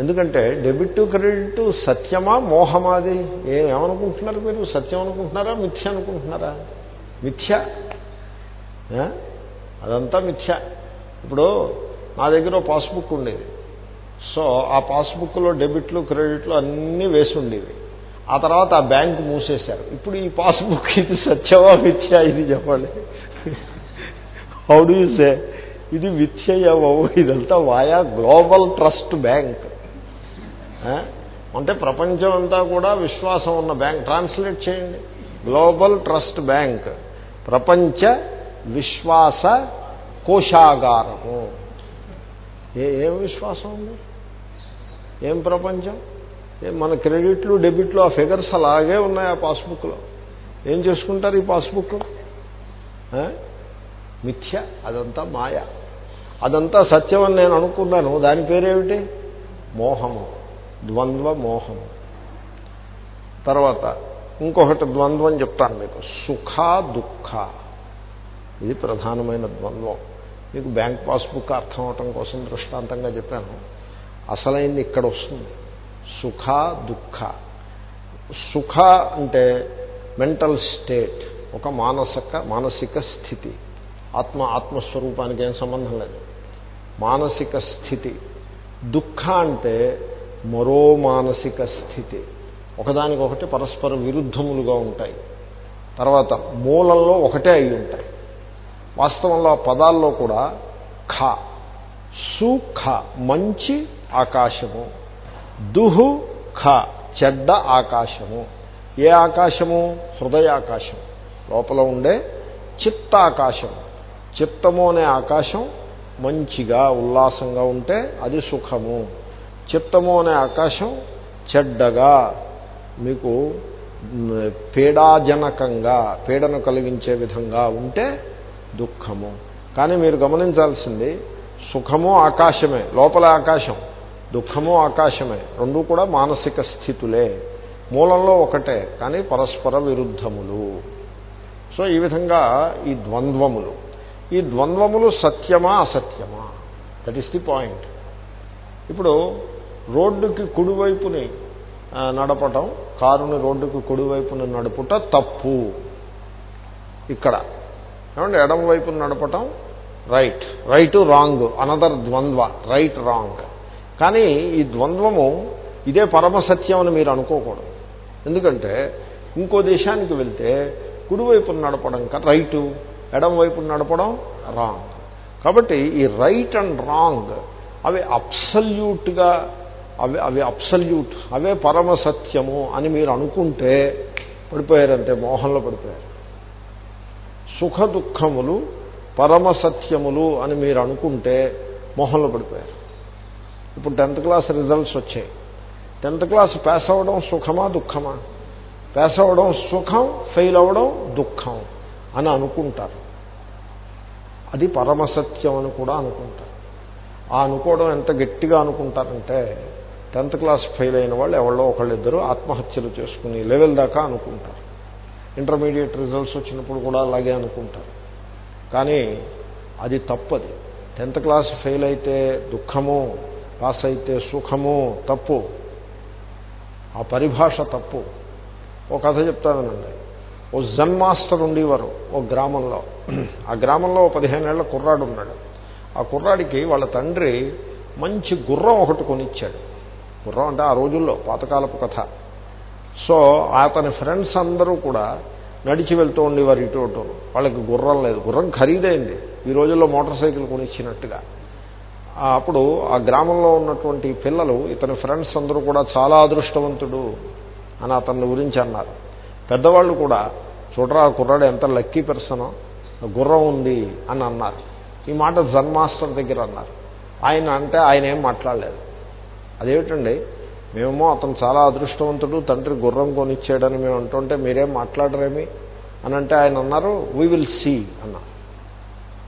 ఎందుకంటే డెబిట్ క్రెడిట్ సత్యమా మోహమా అది? ఏమనుకుంటున్నారు మీరు? సత్యం అనుకుంటున్నారా? మిథ్య అనుకుంటున్నారా? మిథ్య? అదంతా మిథ్య. ఇప్పుడు నా దగ్గర పాస్బుక్ ఉండేది. సో ఆ పాస్బుక్లో డెబిట్లు క్రెడిట్లు అన్నీ వేసి ఉండేవి. ఆ తర్వాత ఆ బ్యాంకు మూసేశారు. ఇప్పుడు ఈ పాస్బుక్ ఇది సత్యమా మిథ్యా ఇది చెప్పండి. హౌ డూ సే ఇది మిథ్యయవో ఇదంతా వాయా గ్లోబల్ ట్రస్ట్ బ్యాంక్ అంటే ప్రపంచం అంతా కూడా విశ్వాసం ఉన్న బ్యాంక్. ట్రాన్స్లేట్ చేయండి. గ్లోబల్ ట్రస్ట్ బ్యాంక్ ప్రపంచ విశ్వాస కోశాగారము. ఏ ఏం విశ్వాసం ఉంది? ఏం ప్రపంచం? మన క్రెడిట్లు డెబిట్లు ఆ ఫిగర్స్ అలాగే ఉన్నాయి ఆ పాస్బుక్లో. ఏం చేసుకుంటారు ఈ పాస్బుక్ మిథ్య అదంతా మాయ. అదంతా సత్యం అని నేను అనుకున్నాను. దాని పేరేమిటి? మోహము. ద్వంద్వ మోహము. తర్వాత ఇంకొకటి ద్వంద్వం చెప్తాను మీకు. సుఖ దుఃఖ. ఇది ప్రధానమైన ద్వంద్వం. మీకు బ్యాంక్ పాస్బుక్ అర్థం అవటం కోసం దృష్టాంతంగా చెప్పాను. అసలైంది ఇక్కడ వస్తుంది. సుఖ దుఃఖ. సుఖ అంటే మెంటల్ స్టేట్ ఒక మానసిక మానసిక స్థితి. ఆత్మ ఆత్మస్వరూపానికి ఏం సంబంధం లేదు. మానసిక స్థితి. దుఃఖ అంటే మరో మానసిక స్థితి. ఒకదానికొకటి పరస్పర విరుద్ధములుగా ఉంటాయి. తర్వాత మూలంలో ఒకటే అయి ఉంటాయి. వాస్తవంలో ఆ పదాల్లో కూడా ఖ. సుఖ మంచి ఆకాశము. దుహు ఖ. చెడ్డ ఆకాశము. ఏ ఆకాశము? హృదయాకాశం లోపల ఉండే చిత్తాకాశం. చిత్తము అనే ఆకాశం మంచిగా ఉల్లాసంగా ఉంటే అది సుఖము. చిత్తము అనే ఆకాశం చెడ్డగా. మీకు పీడాజనకంగా పీడను కలిగించే విధంగా ఉంటే దుఃఖము. కానీ మీరు గమనించాల్సింది సుఖము ఆకాశమే లోపల ఆకాశం దుఃఖము ఆకాశమే రెండు కూడా మానసిక స్థితులే. మూలంలో ఒకటే కానీ పరస్పర విరుద్ధములు. సో ఈ విధంగా ఈ ద్వంద్వములు. ఈ ద్వంద్వములు సత్యమా అసత్యమా? దట్ ఈస్ ది పాయింట్ ఇప్పుడు రోడ్డుకి కుడివైపుని నడపటం కారుని రోడ్డుకి కుడివైపున నడుపుట తప్పు. ఇక్కడ. ఏమంటే ఎడం వైపు నడపటం రైట్. రైట్ రాంగ్ అనదర్ ద్వంద్వ రైట్ రాంగ్. కానీ ఈ ద్వంద్వము ఇదే పరమసత్యం అని మీరు అనుకోకూడదు. ఎందుకంటే ఇంకో దేశానికి వెళ్తే కుడివైపు నడపడం రైటు ఎడం వైపు నడపడం రాంగ్. కాబట్టి ఈ రైట్ అండ్ రాంగ్ అవి అప్సల్యూట్గా అవి అవి అప్సల్యూట్ అవే పరమసత్యము అని మీరు అనుకుంటే పడిపోయారంటే మోహంలో పడిపోయారు. సుఖ దుఃఖములు పరమసత్యములు అని మీరు అనుకుంటే మొహంలో పడిపోయారు. ఇప్పుడు టెన్త్ క్లాస్ రిజల్ట్స్ వచ్చాయి. టెన్త్ క్లాస్ పాస్ అవ్వడం సుఖమా దుఃఖమా? పాస్ అవ్వడం సుఖం ఫెయిల్ అవ్వడం దుఃఖం అని అనుకుంటారు. అది పరమసత్యం అని కూడా అనుకుంటారు. ఆ అనుకోవడం ఎంత గట్టిగా అనుకుంటారంటే టెన్త్ క్లాస్ ఫెయిల్ అయిన వాళ్ళు ఎవరో ఒకళ్ళిద్దరూ ఆత్మహత్యలు చేసుకుని లెవెల్ దాకా అనుకుంటారు. ఇంటర్మీడియట్ రిజల్ట్స్ వచ్చినప్పుడు కూడా అలాగే అనుకుంటారు. కానీ అది తప్పది. టెన్త్ క్లాస్ ఫెయిల్ అయితే దుఃఖము పాస్ అయితే సుఖము తప్పు. ఆ పరిభాష తప్పు. ఓ కథ చెప్తానండి ఓ జన్ మాస్టర్ ఉండేవారు ఓ గ్రామంలో. ఆ గ్రామంలో పదిహేనేళ్ళ కుర్రాడు ఉన్నాడు. ఆ కుర్రాడికి వాళ్ళ తండ్రి మంచి గుర్రం ఒకటి కొనిచ్చాడు. గుర్రం అంటే ఆ రోజుల్లో పాతకాలపు కథ. సో అతని ఫ్రెండ్స్ అందరూ కూడా నడిచి వెళ్తూ ఉండేవారు ఇటు అటు. వాళ్ళకి గుర్రం లేదు. గుర్రం ఖరీదైంది. ఈ రోజుల్లో మోటార్ సైకిల్ కొనిచ్చినట్టుగా. అప్పుడు ఆ గ్రామంలో ఉన్నటువంటి పిల్లలు ఇతని ఫ్రెండ్స్ అందరూ కూడా చాలా అదృష్టవంతుడు అని అతని గురించి అన్నారు. పెద్దవాళ్ళు కూడా చూడరా ఆ కుర్రాడు ఎంత లక్కీ పెర్సనో. గుర్రం ఉంది అని అన్నారు. ఈ మాట జన్మాస్టర్ దగ్గర అన్నారు. ఆయన అంటే ఆయన ఏం మాట్లాడలేదు. అదేమిటండి? మేమేమో అతను చాలా అదృష్టవంతుడు తండ్రి గుర్రం కొనిచ్చాడని మేము అంటుంటే మీరేం మాట్లాడరేమి? అని అంటే ఆయన అన్నారు వీ విల్ సీ అన్నారు.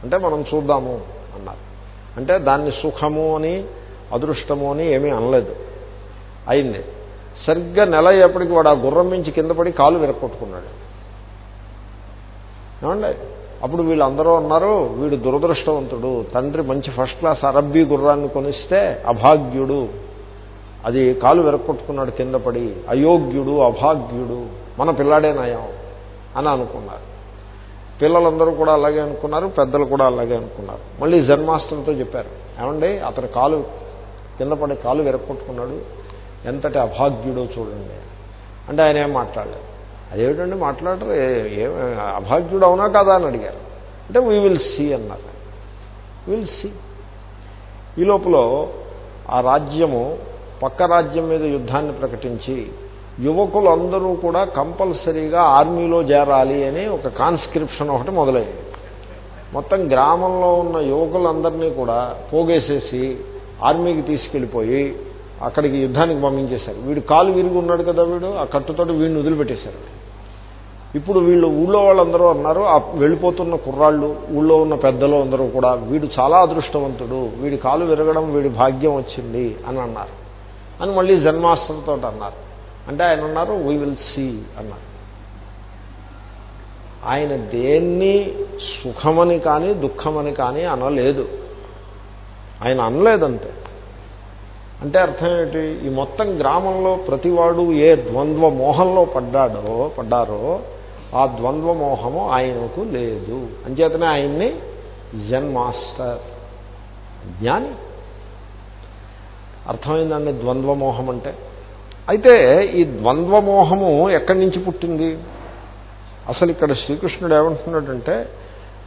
అంటే మనం చూద్దాము అన్నారు. అంటే దాన్ని సుఖము అని అదృష్టము అని ఏమీ అనలేదు. అయింది. సరిగ్గా నెల అయ్యేప్పటికి వాడు ఆ గుర్రం మించి కింద పడి కాలు విరక్కొట్టుకున్నాడు ఏమండి? అప్పుడు వీళ్ళందరూ అన్నారు వీడు దురదృష్టవంతుడు. తండ్రి మంచి ఫస్ట్ క్లాస్ అరబ్బీ గుర్రాన్ని కొనిస్తే అభాగ్యుడు. అది కాలు వెరక్కొట్టుకున్నాడు కింద పడి అయోగ్యుడు అభాగ్యుడు మన పిల్లాడే నయం అని అనుకున్నారు. పిల్లలందరూ కూడా అలాగే అనుకున్నారు పెద్దలు కూడా అలాగే అనుకున్నారు. మళ్ళీ జన్మాస్టర్తో చెప్పారు ఏమండి అతని కాలు కింద పడి కాలు వెరక్కొట్టుకున్నాడు ఎంతటి అభాగ్యుడో చూడండి అంటే ఆయన ఏం మాట్లాడలేదు. అదేమిటండి మాట్లాడరు ఏ అభాగ్యుడు అవునా కదా అని అడిగారు. అంటే వీ విల్ సీ అన్నారు. విల్ సీ ఈ లోపల ఆ రాజ్యము పక్క రాజ్యం మీద యుద్ధాన్ని ప్రకటించి యువకులందరూ కూడా కంపల్సరీగా ఆర్మీలో చేరాలి అని ఒక కాన్స్క్రిప్షన్ ఒకటి మొదలైంది మొత్తం గ్రామంలో ఉన్న యువకులందరినీ కూడా పోగేసేసి ఆర్మీకి తీసుకెళ్ళిపోయి అక్కడికి యుద్ధానికి పంపించేశారు. వీడు కాలు విరిగి ఉన్నాడు కదా వీడు ఆ కట్టుతోటి వీడిని వదిలిపెట్టేశారు. ఇప్పుడు వీళ్ళు ఊళ్ళో వాళ్ళందరూ అన్నారు ఆ వెళ్ళిపోతున్న కుర్రాళ్ళు ఊళ్ళో ఉన్న పెద్దలు అందరూ కూడా వీడు చాలా అదృష్టవంతుడు వీడి కాలు విరగడం వీడి భాగ్యం వచ్చింది అని అన్నారు. అని మళ్ళీ జన్మాస్త్రంతో అన్నారు. అంటే ఆయన అన్నారు వీ విల్ సీ అన్నారు. ఆయన దేన్ని సుఖమని కానీ దుఃఖమని కానీ అనలేదు. ఆయన అనలేదంతే. అంటే అర్థం ఏంటి ఈ మొత్తం గ్రామంలో ప్రతివాడు ఏ ద్వంద్వ మోహంలో పడ్డాడో పడ్డారో ఆ ద్వంద్వ మోహము ఆయనకు లేదు. అంచేతనే ఆయన్ని జన్ మాస్టర్ జ్ఞాని అర్థమైందండి ద్వంద్వమోహం అంటే? అయితే ఈ ద్వంద్వమోహము ఎక్కడి నుంచి పుట్టింది? అసలు ఇక్కడ శ్రీకృష్ణుడు ఏమంటున్నాడంటే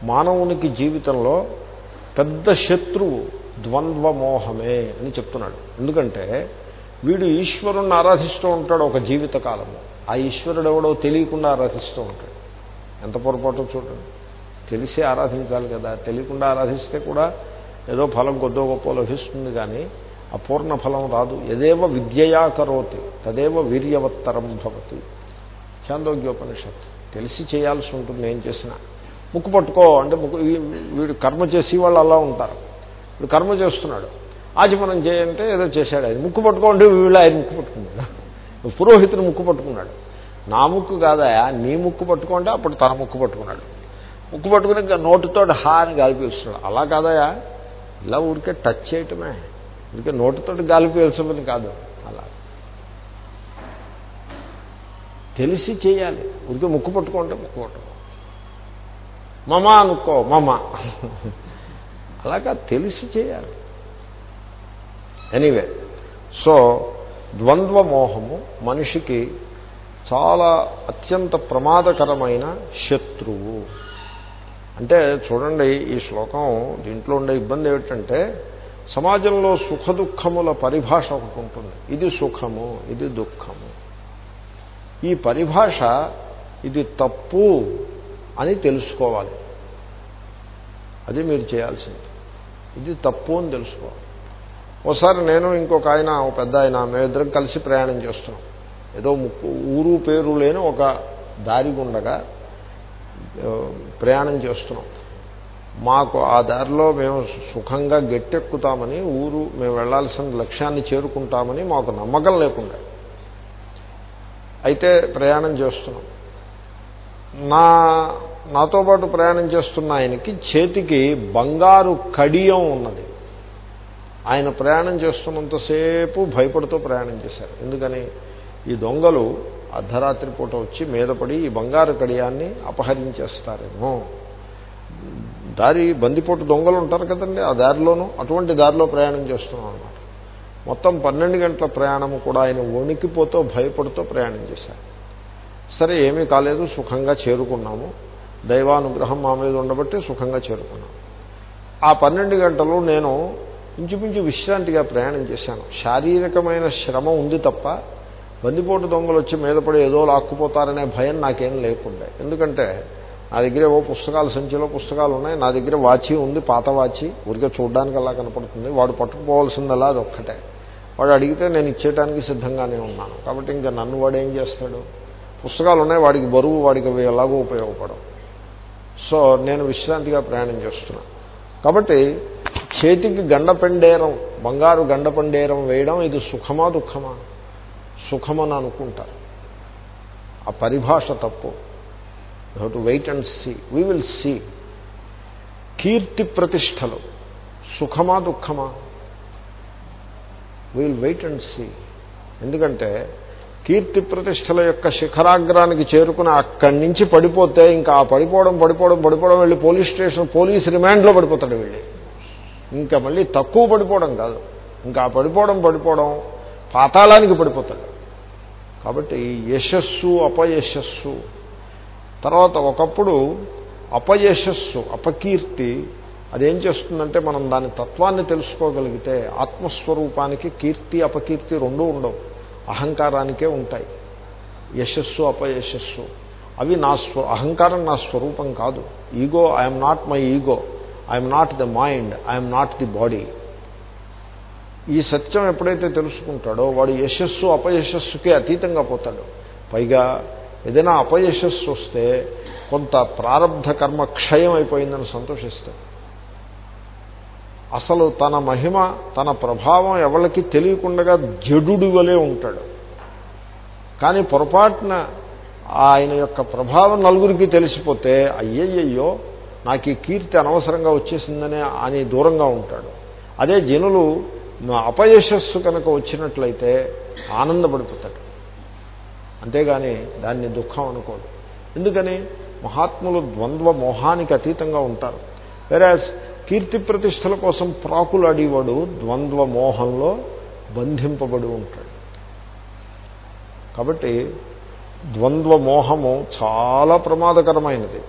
మానవునికి జీవితంలో పెద్ద శత్రువు ద్వంద్వమోహమే అని చెప్తున్నాడు. ఎందుకంటే వీడు ఈశ్వరుణ్ణి ఆరాధిస్తూ ఉంటాడు ఒక జీవిత కాలము ఆ ఈశ్వరుడు ఎవడో తెలియకుండా ఆరాధిస్తూ ఉంటాడు. ఎంత పొరపాటు చూడండి. తెలిసి ఆరాధించాలి కదా. తెలియకుండా ఆరాధిస్తే కూడా ఏదో ఫలం కొద్దో గొప్ప లభిస్తుంది కానీ అపూర్ణ ఫలం రాదు. ఎదేవ విద్యయా కరోతి తదేవ వీర్యవత్తరం భవతి. చాందోగ్యోపనిషత్తు తెలిసి చేయాల్సి ఉంటుంది ఏం చేసినా. ముక్కు పట్టుకో అంటే ముక్కు వీడు కర్మ చేసి వాళ్ళు అలా ఉంటారు. వీడు కర్మ చేస్తున్నాడు. ఆచమనం చేయంటే ఏదో చేశాడు ఆయన. ముక్కు పట్టుకోండి వీళ్ళు ఆయన ముక్కు పట్టుకున్నాడు పురోహితుడు ముక్కు పట్టుకున్నాడు. నా ముక్కు కాదా? నీ ముక్కు పట్టుకోండి అప్పుడు తన ముక్కు పట్టుకున్నాడు. ముక్కు పట్టుకుని ఇంకా నోటితో హా అని గాలి పీలుస్తున్నాడు అలా కాదయా ఇలా ఊరికే టచ్ చేయటమే. ఊరికే నోటితోటి గాలి పీల్చమని కాదు. అలా. తెలిసి చేయాలి. ఊరికే ముక్కు పట్టుకుంటే ముక్కు పట్టుకో. మమ అనుకో మమ. అలాగా తెలిసి చేయాలి. ఎనీవే సో ద్వంద్వ మోహము మనిషికి చాలా అత్యంత ప్రమాదకరమైన శత్రువు. అంటే చూడండి ఈ శ్లోకం దీంట్లో ఉండే ఇబ్బంది ఏమిటంటే సమాజంలో సుఖ దుఃఖముల పరిభాష ఒకటి ఉంటుంది. ఇది సుఖము ఇది దుఃఖము. ఈ పరిభాష ఇది తప్పు అని తెలుసుకోవాలి. అది మీరు చేయాల్సింది. ఇది తప్పు అని తెలుసుకోవాలి. ఒకసారి నేను ఇంకొక ఆయన ఒక పెద్ద ఆయన మేమిద్దరం కలిసి ప్రయాణం చేస్తున్నాం. ఏదో ముక్కు ఊరు పేరు లేని ఒక దారి గుండగా ప్రయాణం చేస్తున్నాం. మాకు ఆ దారిలో మేము సుఖంగా గట్టెక్కుతామని ఊరు మేము వెళ్ళాల్సిన లక్ష్యాన్ని చేరుకుంటామని మాకు నమ్మకం లేకుండా. అయితే ప్రయాణం చేస్తున్నాం. నా నాతో పాటు ప్రయాణం చేస్తున్న ఆయనకి చేతికి బంగారు కడియం ఉన్నది. ఆయన ప్రయాణం చేస్తున్నంతసేపు భయపడుతూ ప్రయాణం చేశారు. ఎందుకని? ఈ దొంగలు అర్ధరాత్రి పూట వచ్చి మీద పడి ఈ బంగారు కడియాన్ని అపహరించేస్తారేమో. దారి బందిపోటు దొంగలు ఉంటారు కదండి ఆ దారిలోనూ అటువంటి దారిలో ప్రయాణం చేస్తున్నాం అనమాట మొత్తం పన్నెండు గంటల ప్రయాణము కూడా ఆయన వణికిపోతూ భయపడుతూ ప్రయాణం చేశారు. సరే ఏమీ కాలేదు సుఖంగా చేరుకున్నాము. దైవానుగ్రహం మా మీద ఉండబట్టి సుఖంగా చేరుకున్నాము ఆ పన్నెండు గంటలు నేను ఇంచుమించు విశ్రాంతిగా ప్రయాణం చేశాను. శారీరకమైన శ్రమ ఉంది తప్ప బందిపోటు దొంగలు వచ్చి మీద పడి ఏదో లాక్కుపోతారనే భయం నాకేం లేకుండే. ఎందుకంటే నా దగ్గర ఏవో పుస్తకాల సంచిలో పుస్తకాలు ఉన్నాయి. నా దగ్గర వాచి ఉంది పాత వాచి. ఊరికే చూడడానికి అలా కనపడుతుంది. వాడు పట్టుకుపోవాల్సిందలా అది ఒక్కటే. వాడు అడిగితే నేను ఇచ్చేయడానికి సిద్ధంగానే ఉన్నాను. కాబట్టి ఇంకా నన్ను వాడు ఏం చేస్తాడు? పుస్తకాలు ఉన్నాయి వాడికి బరువు వాడికి అవి ఎలాగో ఉపయోగపడవు. సో నేను విశ్రాంతిగా ప్రయాణం చేస్తున్నాను కాబట్టి చేతికి గండపెండేరం బంగారు గండపెండేరం వేయడం ఇది సుఖమా దుఃఖమా? సుఖమని అనుకుంటారు. ఆ పరిభాష తప్పు. You to wait and see we will see కీర్తి ప్రతిష్టలు. సుఖమా దుఃఖమా? విల్ వెయిట్ అండ్ సీ ఎందుకంటే కీర్తి ప్రతిష్టల యొక్క శిఖరాగ్రానికి చేరుకుని అక్కడి నుంచి పడిపోతే ఇంకా ఆ పడిపోవడం పడిపోవడం పడిపోవడం వెళ్ళి పోలీస్ స్టేషన్ పోలీస్ రిమాండ్లో పడిపోతాడు వెళ్ళి. ఇంకా మళ్ళీ తక్కువ పడిపోవడం కాదు. ఇంకా పడిపోవడం పడిపోవడం పాతాళానికి పడిపోతాడు. కాబట్టి యశస్సు అపయశస్సు తర్వాత ఒకప్పుడు అపయశస్సు అపకీర్తి అదేం చేస్తుందంటే మనం దాని తత్వాన్ని తెలుసుకోగలిగితే ఆత్మస్వరూపానికి కీర్తి అపకీర్తి రెండూ ఉండవు. అహంకారానికే ఉంటాయి. యశస్సు అపయశస్సు. అవి నా స్వ అహంకారం నా స్వరూపం కాదు. Ego I'm not my ego. I'm not the mind. I'm not the body. ఈ సత్యం ఎప్పుడైతే తెలుసుకుంటాడో వాడు యశస్సు అపయశస్సుకి అతీతంగా పోతాడు. పైగా ఏదైనా అపయశస్సు వస్తే కొంత ప్రారంధ కర్మ క్షయం అయిపోయిందని సంతోషిస్తాడు. అసలు తన మహిమ తన ప్రభావం ఎవరికి తెలియకుండా జడుడు వలే ఉంటాడు. కానీ పొరపాటున ఆయన యొక్క ప్రభావం నలుగురికి తెలిసిపోతే అయ్యయ్యో నాకు ఈ కీర్తి అనవసరంగా వచ్చేసిందనే అని దూరంగా ఉంటాడు. అదే జనులు అపయశస్సు కనుక వచ్చినట్లయితే ఆనందపడిపోతాడు. అంతేగాని దాన్ని దుఃఖం అనుకోదు. ఎందుకని? మహాత్ములు ద్వంద్వ మోహానికి అతీతంగా ఉంటారు. వెరాజ్ కీర్తి ప్రతిష్టల కోసం ప్రాకులు అడివాడు ద్వంద్వ మోహంలో బంధింపబడి ఉంటాడు. కాబట్టి ద్వంద్వ మోహము చాలా ప్రమాదకరమైనది.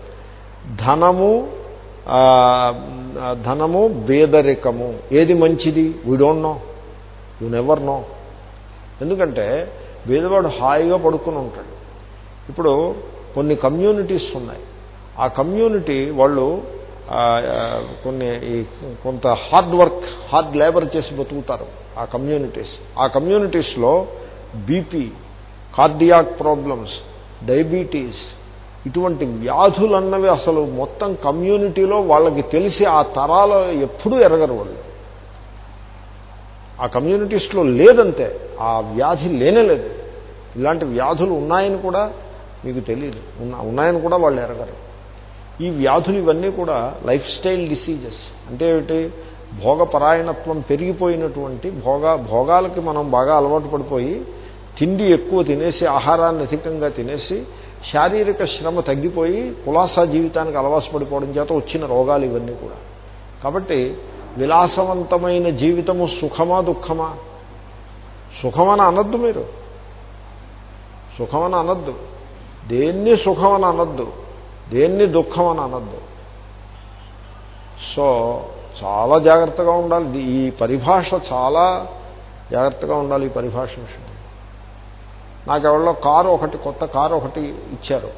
ధనము ధనము బేదరికము. ఏది మంచిది? We don't know you never know ఎందుకంటే బీదవాడు హాయిగా పడుకుని ఉంటాడు. ఇప్పుడు కొన్ని కమ్యూనిటీస్ ఉన్నాయి. ఆ కమ్యూనిటీ వాళ్ళు కొన్ని కొంత హార్డ్ వర్క్ హార్డ్ లేబర్ చేసి బతుకుతారు ఆ కమ్యూనిటీస్. ఆ కమ్యూనిటీస్లో బీపీ కార్డియాక్ ప్రాబ్లమ్స్ డయాబెటీస్ ఇటువంటి వ్యాధులు అన్నవి అసలు మొత్తం కమ్యూనిటీలో వాళ్ళకి తెలిసి ఆ తరాలు ఎప్పుడూ ఎరగరు వాళ్ళు. ఆ కమ్యూనిటీస్లో లేదంతే ఆ వ్యాధి లేనేలేదు ఇలాంటి వ్యాధులు ఉన్నాయని కూడా మీకు తెలియదు. ఉన్నాయని కూడా వాళ్ళు ఎరగరు. ఈ వ్యాధులు ఇవన్నీ కూడా లైఫ్ స్టైల్ డిసీజెస్. అంటే ఏమిటి? భోగపరాయణత్వం పెరిగిపోయినటువంటి భోగ భోగాలకి మనం బాగా అలవాటు పడిపోయి తిండి ఎక్కువ తినేసి ఆహారాన్ని అధికంగా తినేసి శారీరక శ్రమ తగ్గిపోయి కులాసా జీవితానికి అలవాసు పడిపోవడం చేత వచ్చిన రోగాలు ఇవన్నీ కూడా. కాబట్టి విలాసవంతమైన జీవితము సుఖమా దుఃఖమా? సుఖమని అనద్దు మీరు. సుఖమని అనద్దు. దేన్ని సుఖమని అనద్దు. దేన్ని దుఃఖం అని అనద్దు. సో చాలా జాగ్రత్తగా ఉండాలి. ఈ పరిభాష చాలా జాగ్రత్తగా ఉండాలి ఈ పరిభాష విషయం నాకెవరిలో కారు ఒకటి కొత్త కారు ఒకటి ఇచ్చారు.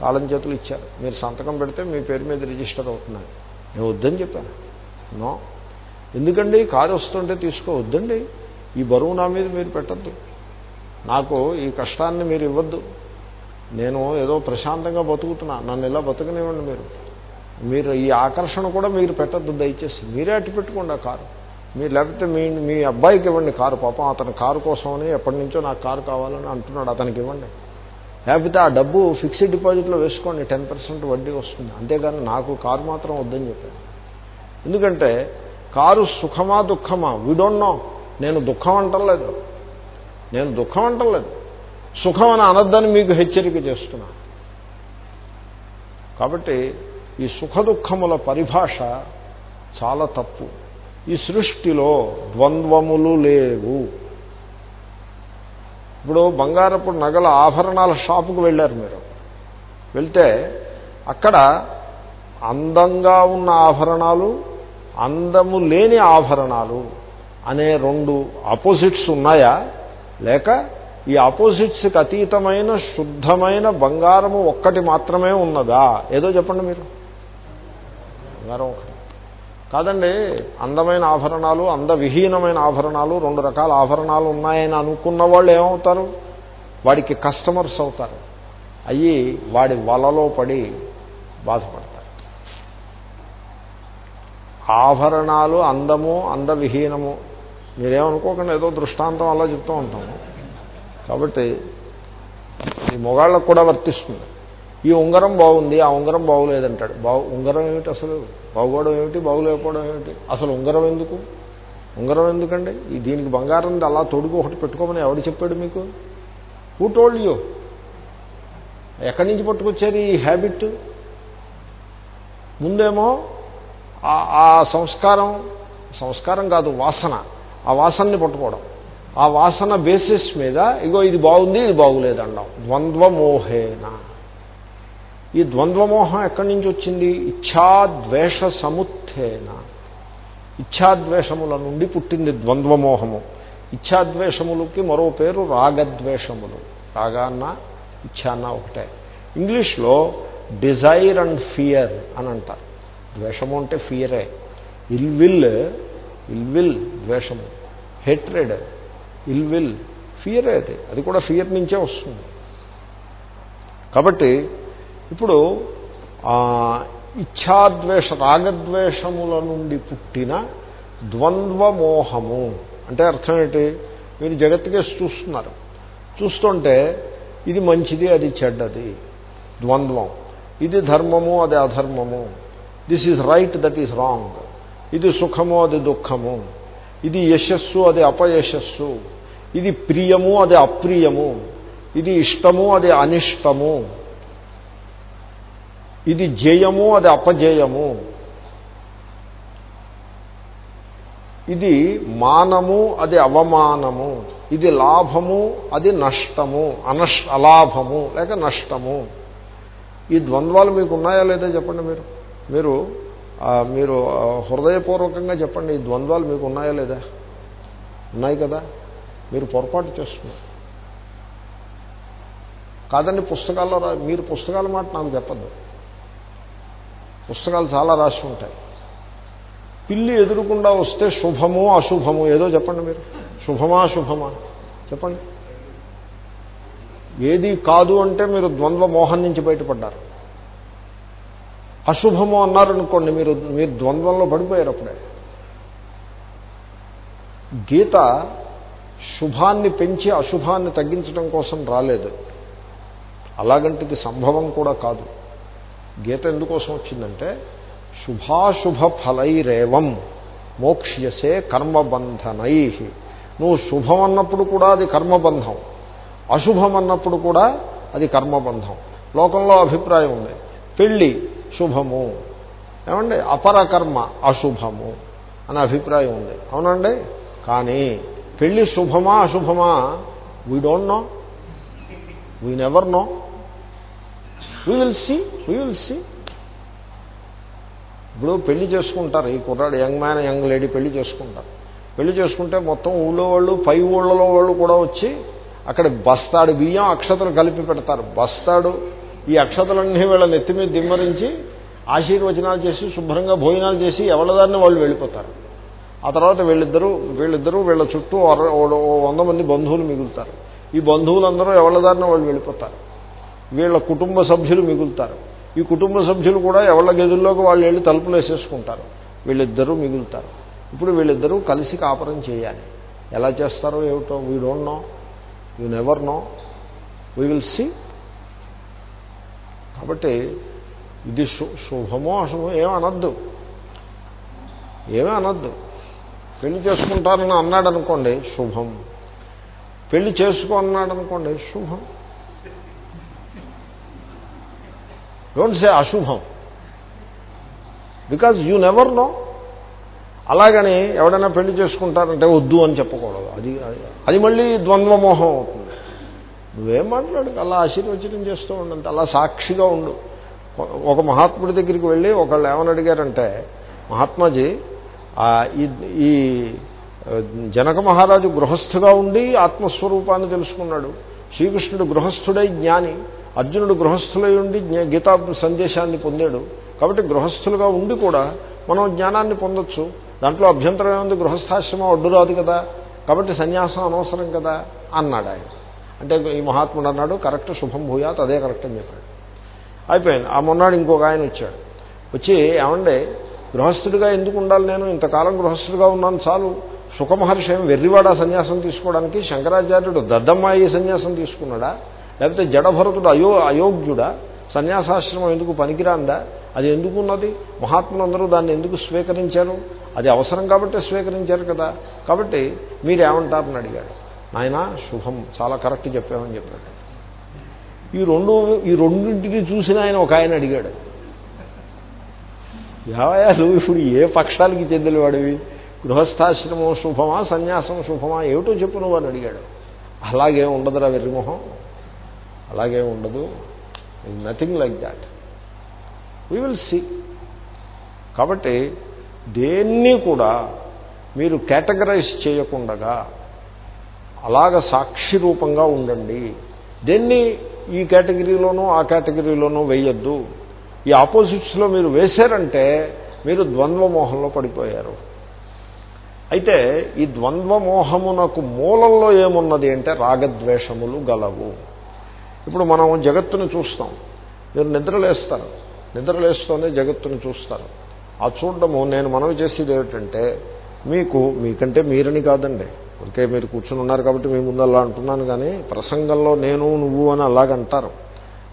తాళం చేతులు ఇచ్చారు. మీరు సంతకం పెడితే మీ పేరు మీద రిజిస్టర్ అవుతున్నాయి. నేను వద్దని చెప్పాను. నో. ఎందుకండి? కారు వస్తుంటే తీసుకోవద్దండి ఈ బరువు నా మీద మీరు పెట్టద్దు. నాకు ఈ కష్టాన్ని మీరు ఇవ్వద్దు. నేను ఏదో ప్రశాంతంగా బతుకుతున్నా. నన్ను ఇలా బతకనివ్వండి మీరు. మీరు ఈ ఆకర్షణ కూడా మీరు పెట్టద్దు దయచేసి. మీరే అట్టి పెట్టుకోండి ఆ కారు. మీరు లేకపోతే మీ మీ అబ్బాయికి ఇవ్వండి కారు. పాపం అతని కారు కోసమని ఎప్పటి నుంచో నాకు కారు కావాలని అంటున్నాడు. అతనికి ఇవ్వండి. లేకపోతే ఆ డబ్బు ఫిక్స్డ్ డిపాజిట్లో వేసుకోండి. టెన్ పర్సెంట్ వడ్డీ వస్తుంది. అంతేగాని నాకు కారు మాత్రం వద్దని చెప్పాను ఎందుకంటే కారు సుఖమా దుఃఖమా? వీ డోంట్ నో నేను దుఃఖం అంటలేదు. నేను దుఃఖం అంటలేదు. సుఖం అని అనద్దని మీకు హెచ్చరిక చేస్తున్నా కాబట్టి ఈ సుఖ దుఃఖముల పరిభాష చాలా తప్పు. ఈ సృష్టిలో ద్వంద్వములు లేవు. ఇప్పుడు బంగారపు నగల ఆభరణాల షాపుకు వెళ్ళారు మీరు. వెళ్తే అక్కడ అందంగా ఉన్న ఆభరణాలు అందము లేని ఆభరణాలు అనే రెండు ఆపోజిట్స్ ఉన్నాయా? లేక ఈ ఆపోజిట్స్కి అతీతమైన శుద్ధమైన బంగారము ఒక్కటి మాత్రమే ఉన్నదా? ఏదో చెప్పండి మీరు. బంగారం ఒకటి కాదండి అందమైన ఆభరణాలు అందవిహీనమైన ఆభరణాలు రెండు రకాల ఆభరణాలు ఉన్నాయని అనుకున్న వాళ్ళు ఏమవుతారు? వాడికి కస్టమర్స్ అవుతారు. అయ్యి వాడి వలలో పడి బాధపడతారు. ఆభరణాలు అందము అందవిహీనము మీరేమనుకోకుండా ఏదో దృష్టాంతం అలా చెప్తూ ఉంటాము. కాబట్టి ఈ మొగాళ్ళకు కూడా వర్తిస్తుంది. ఈ ఉంగరం బాగుంది ఆ ఉంగరం బాగులేదంటాడు. బాగు ఉంగరం ఏమిటి అసలు? బాగోవడం ఏమిటి? బాగులేకపోవడం ఏమిటి? అసలు ఉంగరం ఎందుకు? ఉంగరం ఎందుకండి? ఈ దీనికి బంగారం అలా తొడుగు ఒకటి పెట్టుకోమని ఎవడు చెప్పాడు మీకు? హూ టోల్డ్ యూ ఎక్కడి నుంచి పట్టుకొచ్చారు ఈ హ్యాబిట్ ముందేమో ఆ సంస్కారం సంస్కారం కాదు వాసన. ఆ వాసనని పట్టుకోవడం. ఆ వాసన బేసిస్ మీద ఇగో ఇది బాగుంది ఇది బాగులేదు అండం. ద్వంద్వమోహేన. ఈ ద్వంద్వమోహం ఎక్కడి నుంచి వచ్చింది? ఇచ్ఛాద్వేష సముత్థేన ఇచ్ఛాద్వేషముల నుండి పుట్టింది ద్వంద్వమోహము. ఇచ్ఛాద్వేషములకి మరో పేరు రాగద్వేషములు. రాగాన్న ఇచ్ఛాన్న ఒకటే. ఇంగ్లీష్లో డిజైర్ అండ్ ఫియర్ అని అంటారు. ద్వేషము అంటే ఫియరే ఇల్ విల్ ఇల్విల్ ఇల్విల్ ద్వేషము. హెట్రెడ్ ఇల్విల్ ఫియర్ అది అది కూడా ఫియర్ నుంచే వస్తుంది. కాబట్టి ఇప్పుడు ఇచ్ఛాద్వేష రాగద్వేషముల నుండి పుట్టిన ద్వంద్వమోహము. అంటే అర్థం ఏంటి? మీరు జగత్తుకేసి చూస్తున్నారు. చూస్తుంటే ఇది మంచిది అది చెడ్డది. ద్వంద్వం. ఇది ధర్మము అది అధర్మము. This is right that is wrong ఇది సుఖము అది దుఃఖము. ఇది యశస్సు అది అపయశస్సు. ఇది ప్రియము అది అప్రియము. ఇది ఇష్టము అది అనిష్టము. ఇది జయము అది అపజయము. ఇది మానము అది అవమానము. ఇది లాభము అది నష్టము. అనష్ అలాభము లేక నష్టము. ఈ ద్వంద్వాలు మీకు ఉన్నాయా లేదా చెప్పండి మీరు? మీరు మీరు హృదయపూర్వకంగా చెప్పండి ఈ ద్వంద్వాలు మీకు ఉన్నాయా లేదా? ఉన్నాయి కదా. మీరు పొరపాటు చేస్తున్నారు. కాదండి పుస్తకాల్లో మీరు పుస్తకాల మాట నాకు చెప్పద్దు. పుస్తకాలు చాలా రాసి ఉంటాయి. పిల్లి ఎదురుకుండా వస్తే శుభము అశుభము ఏదో చెప్పండి మీరు. శుభమా శుభమా చెప్పండి. ఏది కాదు అంటే మీరు ద్వంద్వ మోహం నుంచి బయటపడ్డారు. అశుభము అన్నారనుకోండి మీరు మీరు ద్వంద్వంలో పడిపోయారు అప్పుడే. గీత శుభాన్ని పెంచి అశుభాన్ని తగ్గించడం కోసం రాలేదు. అలాగంటిది సంభవం కూడా కాదు. గీత ఎందుకోసం వచ్చిందంటే శుభాశుభ ఫలైరేవం మోక్ష్యసే కర్మబంధనై. నువ్వు శుభం అన్నప్పుడు కూడా అది కర్మబంధం. అశుభం అన్నప్పుడు కూడా అది కర్మబంధం. లోకంలో అభిప్రాయం ఉంది. పెళ్ళి శుభము. ఏమండి? అపరకర్మ అశుభము అనే అభిప్రాయం ఉంది. అవునండి? కానీ పెళ్ళి శుభమా అశుభమా? We don't know we never know we will see we will see ఇప్పుడు పెళ్ళి చేసుకుంటారు. ఈ కుర్రాడు యంగ్ మ్యాన్ యంగ్ లేడీ పెళ్ళి చేసుకుంటారు. పెళ్ళి చేసుకుంటే మొత్తం ఊళ్ళో వాళ్ళు పై ఊళ్ళలో వాళ్ళు కూడా వచ్చి అక్కడ బస్తాడు బియ్యం అక్షతలు కలిపి పెడతారు. బస్తాడు ఈ అక్షతలన్నీ వీళ్ళ నెత్తి మీద దిమ్మరించి ఆశీర్వచనాలు చేసి శుభ్రంగా భోజనాలు చేసి ఎవరిదాన్ని వాళ్ళు వెళ్ళిపోతారు. ఆ తర్వాత వీళ్ళిద్దరూ వీళ్ళిద్దరూ వీళ్ళ చుట్టూ వంద మంది బంధువులు మిగులుతారు. ఈ బంధువులందరూ ఎవరిదారిన వాళ్ళు వెళ్ళిపోతారు. వీళ్ళ కుటుంబ సభ్యులు మిగులుతారు. ఈ కుటుంబ సభ్యులు కూడా ఎవళ్ళ గదుల్లోకి వాళ్ళు వెళ్ళి తలుపులు వేసేసుకుంటారు. వీళ్ళిద్దరూ మిగులుతారు. ఇప్పుడు వీళ్ళిద్దరూ కలిసి కాపురం చేయాలి. ఎలా చేస్తారో ఏమిటో we don't know you never know we will see కాబట్టి ఇది శుభమో అశుభమో అనద్దు. ఏమీ అనద్దు. పెళ్ళి చేసుకుంటారని అన్నాడు అనుకోండి శుభం. పెళ్ళి చేసుకో అన్నాడు అనుకోండి శుభం. డోంట్ సే అశుభం. బికాజ్ యూ నెవర్ నో అలాగని ఎవడైనా పెళ్ళి చేసుకుంటారంటే వద్దు అని చెప్పకూడదు. అది అది మళ్ళీ ద్వంద్వమోహం అవుతుంది. నువ్వేం మాట్లాడు? అలా ఆశీర్వచనం చేస్తూ ఉండంత అలా సాక్షిగా ఉండు. ఒక మహాత్ముడి దగ్గరికి వెళ్ళి ఒకళ్ళు ఏమని అడిగారంటే మహాత్మాజీ ఈ జనక మహారాజు గృహస్థుగా ఉండి ఆత్మస్వరూపాన్ని తెలుసుకున్నాడు. శ్రీకృష్ణుడు గృహస్థుడై జ్ఞాని అర్జునుడు గృహస్థులై ఉండి గీతా సందేశాన్ని పొందాడు. కాబట్టి గృహస్థులుగా ఉండి కూడా మనం జ్ఞానాన్ని పొందొచ్చు. దాంట్లో అభ్యంతరం ఏముంది? గృహస్థాశ్రమం అడ్డురాదు కదా. కాబట్టి సన్యాసం అనవసరం కదా అన్నాడు ఆయన అంటే ఈ మహాత్ముడు అన్నాడు కరెక్ట్ శుభం భూయాత్ అదే కరెక్ట్ అని చెప్పాడు. అయిపోయింది. ఆ మొన్నాడు ఇంకొక ఆయన వచ్చాడు. వచ్చి ఏమండే గృహస్థుడిగా ఎందుకు ఉండాలి నేను? ఇంతకాలం గృహస్థుడిగా ఉన్నాను చాలు. సుఖమహర్షి ఏం వెర్రివాడ సన్యాసం తీసుకోవడానికి శంకరాచార్యుడు దద్దమ్మాయి సన్యాసం తీసుకున్నాడా? లేకపోతే జడభరతుడు అయో అయోగ్యుడా? సన్యాసాశ్రమం ఎందుకు పనికిరాందా? అది ఎందుకున్నది మహాత్ములందరూ దాన్ని ఎందుకు స్వీకరించారు? అది అవసరం కాబట్టి స్వీకరించారు కదా. కాబట్టి మీరేమంటారని అడిగాడు. నాయన శుభం. చాలా కరెక్ట్ చెప్పామని చెప్పాడు. ఈ రెండు ఈ రెండింటిని చూసిన ఆయన ఒక ఆయన అడిగాడు. యావయా నువ్వు ఇప్పుడు ఏ పక్షాలకి చెందిన వాడివి గృహస్థాశ్రమం శుభమా సన్యాసం శుభమా? ఏమిటో చెప్పు నువ్వు అని అడిగాడు. అలాగే ఉండదురా వెర్రిమొహం. అలాగే ఉండదు. Nothing like that we will see కాబట్టి దేన్ని కూడా మీరు కేటగరైజ్ చేయకుండగా అలాగ సాక్షి రూపంగా ఉండండి. దేన్ని ఈ కేటగిరీలోనూ ఆ కేటగిరీలోనూ వేయొద్దు. ఈ ఆపోజిట్స్లో మీరు వేశారంటే మీరు ద్వంద్వమోహంలో పడిపోయారు. అయితే ఈ ద్వంద్వమోహమునకు మూలంలో ఏమున్నది అంటే రాగద్వేషములు గలవు. ఇప్పుడు మనం జగత్తును చూస్తాం. మీరు నిద్రలేస్తారు. నిద్రలేస్తూనే జగత్తును చూస్తారు. ఆ చూడడము నేను మనవి చేసేది ఏమిటంటే మీకు మీకంటే మీరని కాదండి. ఓకే మీరు కూర్చొని ఉన్నారు కాబట్టి మీ ముందు అలా అంటున్నాను కానీ ప్రసంగంలో నేను నువ్వు అని అలాగంటారు.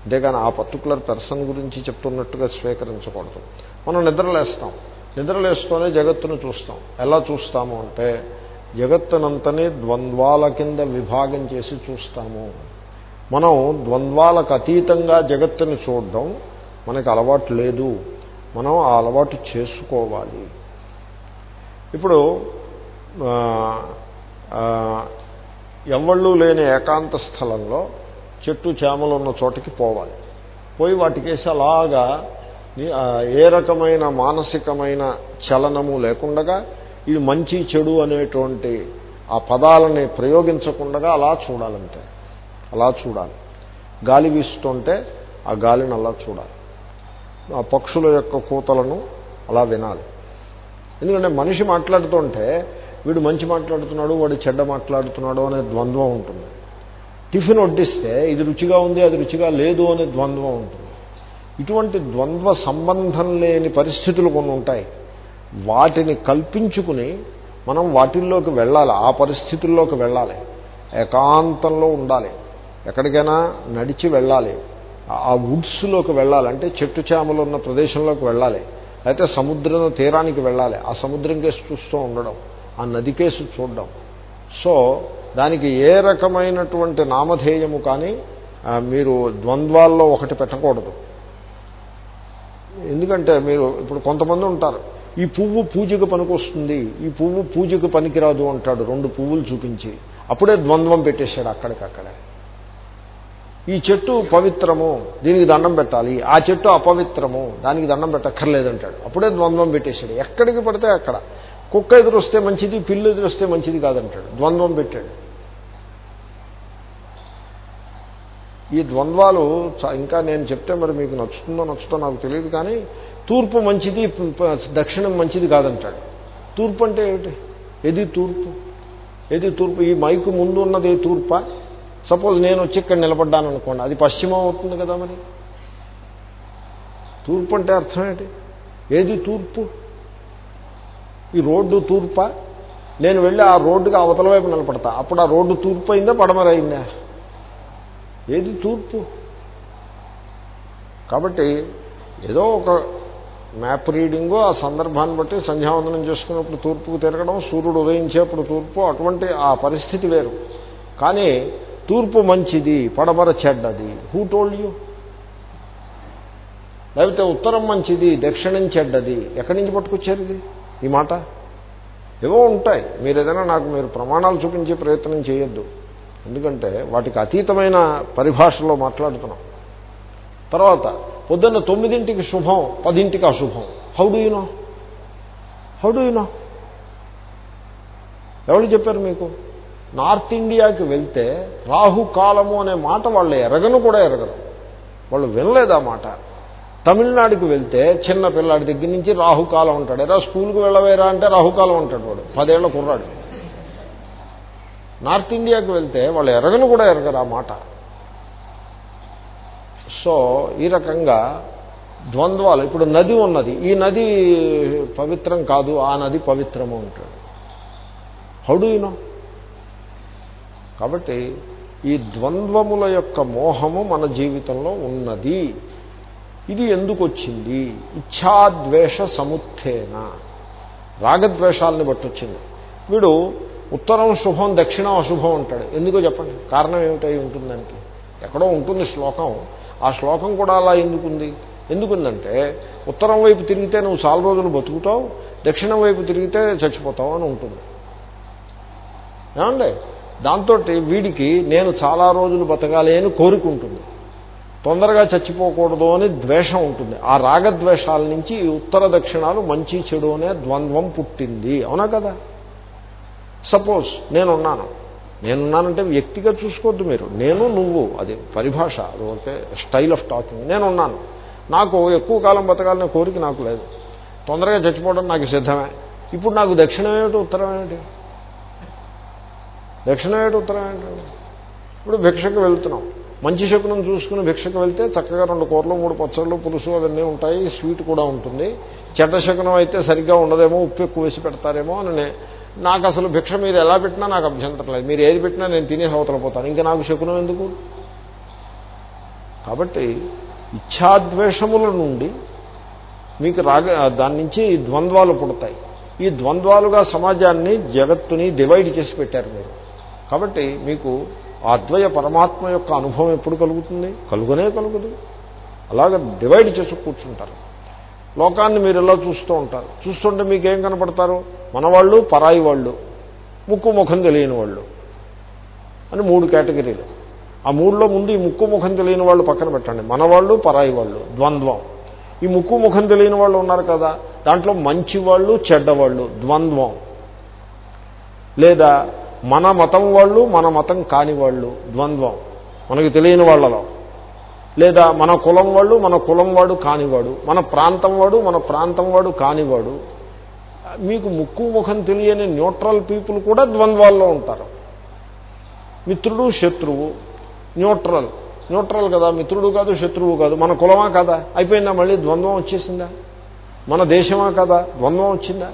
అంతేగాని ఆ పర్టికులర్ పర్సన్ గురించి చెప్తున్నట్టుగా స్వీకరించకూడదు. మనం నిద్రలేస్తాం. నిద్రలేస్తూనే జగత్తును చూస్తాం. ఎలా చూస్తాము అంటే జగత్తునంతని ద్వంద్వాల కింద విభాగం చేసి చూస్తాము. మనం ద్వంద్వాలకు అతీతంగా జగత్తుని చూడడం మనకు అలవాటు లేదు. మనం ఆ అలవాటు చేసుకోవాలి. ఇప్పుడు ఎవళ్ళు లేని ఏకాంత స్థలంలో చెట్టు చేమలు ఉన్న చోటకి పోవాలి. పోయి వాటికేసి అలాగా ఏ రకమైన మానసికమైన చలనము లేకుండగా ఇది మంచి చెడు అనేటువంటి ఆ పదాలని ప్రయోగించకుండా అలా చూడాలంటే అలా చూడాలి. గాలి వీస్తుంటే ఆ గాలిని అలా చూడాలి. ఆ పక్షుల యొక్క కూతలను అలా వినాలి. ఎందుకంటే మనిషి మాట్లాడుతుంటే వీడు మంచి మాట్లాడుతున్నాడు వాడు చెడ్డ మాట్లాడుతున్నాడు అనే ద్వంద్వం ఉంటుంది. టిఫిన్ వడ్డిస్తే ఇది రుచిగా ఉంది అది రుచిగా లేదు అనే ద్వంద్వం ఉంటుంది. ఇటువంటి ద్వంద్వ సంబంధం లేని పరిస్థితులు కొన్ని ఉంటాయి. వాటిని కల్పించుకుని మనం వాటిల్లోకి వెళ్ళాలి ఆ పరిస్థితుల్లోకి వెళ్ళాలి. ఏకాంతంలో ఉండాలి. ఎక్కడికైనా నడిచి వెళ్ళాలి. ఆ వుడ్స్లోకి వెళ్ళాలి. అంటే చెట్టు చేమలు ఉన్న ప్రదేశంలోకి వెళ్ళాలి. అయితే సముద్రం తీరానికి వెళ్ళాలి. ఆ సముద్రం కేసు చూస్తూ ఉండడం. ఆ నది కేసు చూడడం. సో దానికి ఏ రకమైనటువంటి నామధేయము కానీ మీరు ద్వంద్వాల్లో ఒకటి పెట్టకూడదు. ఎందుకంటే మీరు ఇప్పుడు కొంతమంది ఉంటారు ఈ పువ్వు పూజకు పనికొస్తుంది ఈ పువ్వు పూజకు పనికిరాదు అంటాడు రెండు పువ్వులు చూపించి. అప్పుడే ద్వంద్వం పెట్టేశాడు అక్కడికక్కడే. ఈ చెట్టు పవిత్రము దీనికి దండం పెట్టాలి. ఆ చెట్టు అపవిత్రము దానికి దండం పెట్టక్కర్లేదంటాడు. అప్పుడే ద్వంద్వం పెట్టేశాడు. ఎక్కడికి పడితే అక్కడ. కుక్క ఎదురొస్తే మంచిది పిల్లు ఎదురొస్తే మంచిది కాదంటాడు. ద్వంద్వం పెట్టాడు. ఈ ద్వంద్వాలు ఇంకా నేను చెప్తే మరి మీకు నచ్చుతుందో నచ్చుతో నాకు తెలియదు కానీ తూర్పు మంచిది దక్షిణం మంచిది కాదంటాడు. తూర్పు అంటే ఏమిటి? ఏది తూర్పు? ఏది తూర్పు? ఈ మైకు ముందు ఉన్నది తూర్పా? సపోజ్ నేను వచ్చి ఇక్కడ నిలబడ్డాను అనుకోండి అది పశ్చిమం అవుతుంది కదా మరి? తూర్పు అంటే అర్థం ఏంటి? ఏది తూర్పు? ఈ రోడ్డు తూర్పా? నేను వెళ్ళి ఆ రోడ్డుకి అవతల వైపు నిలబడతా. అప్పుడు ఆ రోడ్డు తూర్పు అయిందా పడమరైందా? ఏది తూర్పు? కాబట్టి ఏదో ఒక మ్యాప్ రీడింగు ఆ సందర్భాన్ని బట్టి సంధ్యావందనం చేసుకున్నప్పుడు తూర్పుకు తిరగడం సూర్యుడు ఉదయించేప్పుడు తూర్పు అటువంటి ఆ పరిస్థితి వేరు. కానీ తూర్పు మంచిది పడమర చెడ్డది. హూ టోల్డ్ యూ లేకపోతే ఉత్తరం మంచిది దక్షిణం చెడ్డది. ఎక్కడి నుంచి పట్టుకొచ్చారు ఇది? ఈ మాట? ఏవో ఉంటాయి. మీరు ఏదైనా నాకు మీరు ప్రమాణాలు చూపించే ప్రయత్నం చేయొద్దు. ఎందుకంటే వాటికి అతీతమైన పరిభాషలో మాట్లాడుతున్నాం. తర్వాత పొద్దున్న తొమ్మిదింటికి శుభం పదింటికి అశుభం. How do you know how do you know ఎవరు చెప్పారు మీకు? నార్త్ ఇండియాకి వెళ్తే రాహుకాలము అనే మాట వాళ్ళు ఎరగను కూడా ఎరగరు. వాళ్ళు వినలేదు ఆ మాట. తమిళనాడుకి వెళ్తే చిన్న పిల్లాడి దగ్గర నుంచి రాహుకాలం ఉంటాడు. ఏదో స్కూల్కి వెళ్ళవేరా అంటే రాహుకాలం ఉంటాడు వాడు. పదేళ్ళ కుర్రాడు. నార్త్ ఇండియాకి వెళ్తే వాళ్ళు ఎరగను కూడా ఎరగరు ఆ మాట. సో ఈ రకంగా ద్వంద్వాలు. ఇప్పుడు నది ఉన్నది. ఈ నది పవిత్రం కాదు ఆ నది పవిత్రము ఉంటాడు హౌ కాబట్టి ఈ ద్వంద్వముల యొక్క మోహము మన జీవితంలో ఉన్నది. ఇది ఎందుకు వచ్చింది ఇచ్ఛాద్వేష సముత్థేన రాగద్వేషాలని బట్టి వచ్చింది వీడు ఉత్తరం శుభం దక్షిణం అశుభం అంటాడు. ఎందుకో చెప్పండి? కారణం ఏమిటై ఉంటుందానికి ఎక్కడో ఉంటుంది శ్లోకం. ఆ శ్లోకం కూడా అలా ఎందుకుంది? ఎందుకుందంటే ఉత్తరం వైపు తిరిగితే నువ్వు చాలా రోజులు బతుకుతావు దక్షిణం వైపు తిరిగితే చచ్చిపోతావు అని ఉంటుంది. ఏమండి? దాంతో వీడికి నేను చాలా రోజులు బతకాలి అని కోరుకుంటుంది. తొందరగా చచ్చిపోకూడదు అని ద్వేషం ఉంటుంది. ఆ రాగద్వేషాల నుంచి ఈ ఉత్తర దక్షిణాలు మంచి చెడు అనే ద్వంద్వం పుట్టింది. అవునా కదా? సపోజ్ నేనున్నాను. నేనున్నానంటే వ్యక్తిగా చూసుకోవద్దు మీరు. నేను నువ్వు. అది పరిభాష. అది ఓకే స్టైల్ ఆఫ్ టాకింగ్. నేనున్నాను. నాకు ఎక్కువ కాలం బతకాలనే కోరిక నాకు లేదు. తొందరగా చచ్చిపోవడం నాకు సిద్ధమే. ఇప్పుడు నాకు దక్షిణం ఏమిటి ఉత్తరం ఏమిటి? దక్షిణం ఏమిటి ఉత్తరం ఏమిటి? ఇప్పుడు భిక్షకు వెళ్తున్నాం. మంచి శకునం చూసుకుని భిక్షకు వెళ్తే చక్కగా రెండు కూరలు మూడు పచ్చళ్ళు పులుసు అవన్నీ ఉంటాయి స్వీట్ కూడా ఉంటుంది. చెడ్డ శకునం అయితే సరిగ్గా ఉండదేమో ఉప్పు ఎక్కువ వేసి పెడతారేమో అని నాకు అసలు భిక్ష మీరు ఎలా పెట్టినా నాకు అభ్యంతరం లేదు. మీరు ఏది పెట్టినా నేను తినే అవతలపోతాను ఇంకా నాకు శకునం ఎందుకు? కాబట్టి ఇచ్ఛాద్వేషముల నుండి మీకు రాగ దాని నుంచి ద్వంద్వాలు పుడతాయి. ఈ ద్వంద్వాలుగా సమాజాన్ని జగత్తుని డివైడ్ చేసి పెట్టారు మీరు. కాబట్టి మీకు ఆ అద్వయ పరమాత్మ యొక్క అనుభవం ఎప్పుడు కలుగుతుంది? కలుగునే కలుగుదు. అలాగ డివైడ్ చేసి కూర్చుంటారు. లోకాన్ని మీరు ఎలా చూస్తూ ఉంటారు? చూస్తుంటే మీకేం కనపడతారు? మనవాళ్ళు పరాయి వాళ్ళు ముక్కు ముఖం తెలియని వాళ్ళు అని మూడు కేటగిరీలు. ఆ మూడులో ముందు ఈ ముక్కు ముఖం తెలియని వాళ్ళు పక్కన పెట్టండి. మనవాళ్ళు పరాయి వాళ్ళు ద్వంద్వం. ఈ ముక్కు ముఖం తెలియని వాళ్ళు ఉన్నారు కదా దాంట్లో మంచి వాళ్ళు చెడ్డవాళ్ళు ద్వంద్వం. లేదా మన మతం వాళ్ళు మన మతం కాని వాళ్ళు ద్వంద్వం మనకు తెలియని వాళ్ళలో. లేదా మన కులం వాళ్ళు మన కులం వాడు కానివాడు మన ప్రాంతం వాడు మన ప్రాంతం వాడు కానివాడు మీకు ముక్కు ముఖం తెలియని న్యూట్రల్ పీపుల్ కూడా ద్వంద్వాల్లో ఉంటారు. మిత్రుడు శత్రువు న్యూట్రల్. న్యూట్రల్ కదా మిత్రుడు కాదు శత్రువు కాదు. మన కులమా కదా? అయిపోయిందా మళ్ళీ? ద్వంద్వం వచ్చేసిందా? మన దేశమా కదా? ద్వంద్వం వచ్చిందా?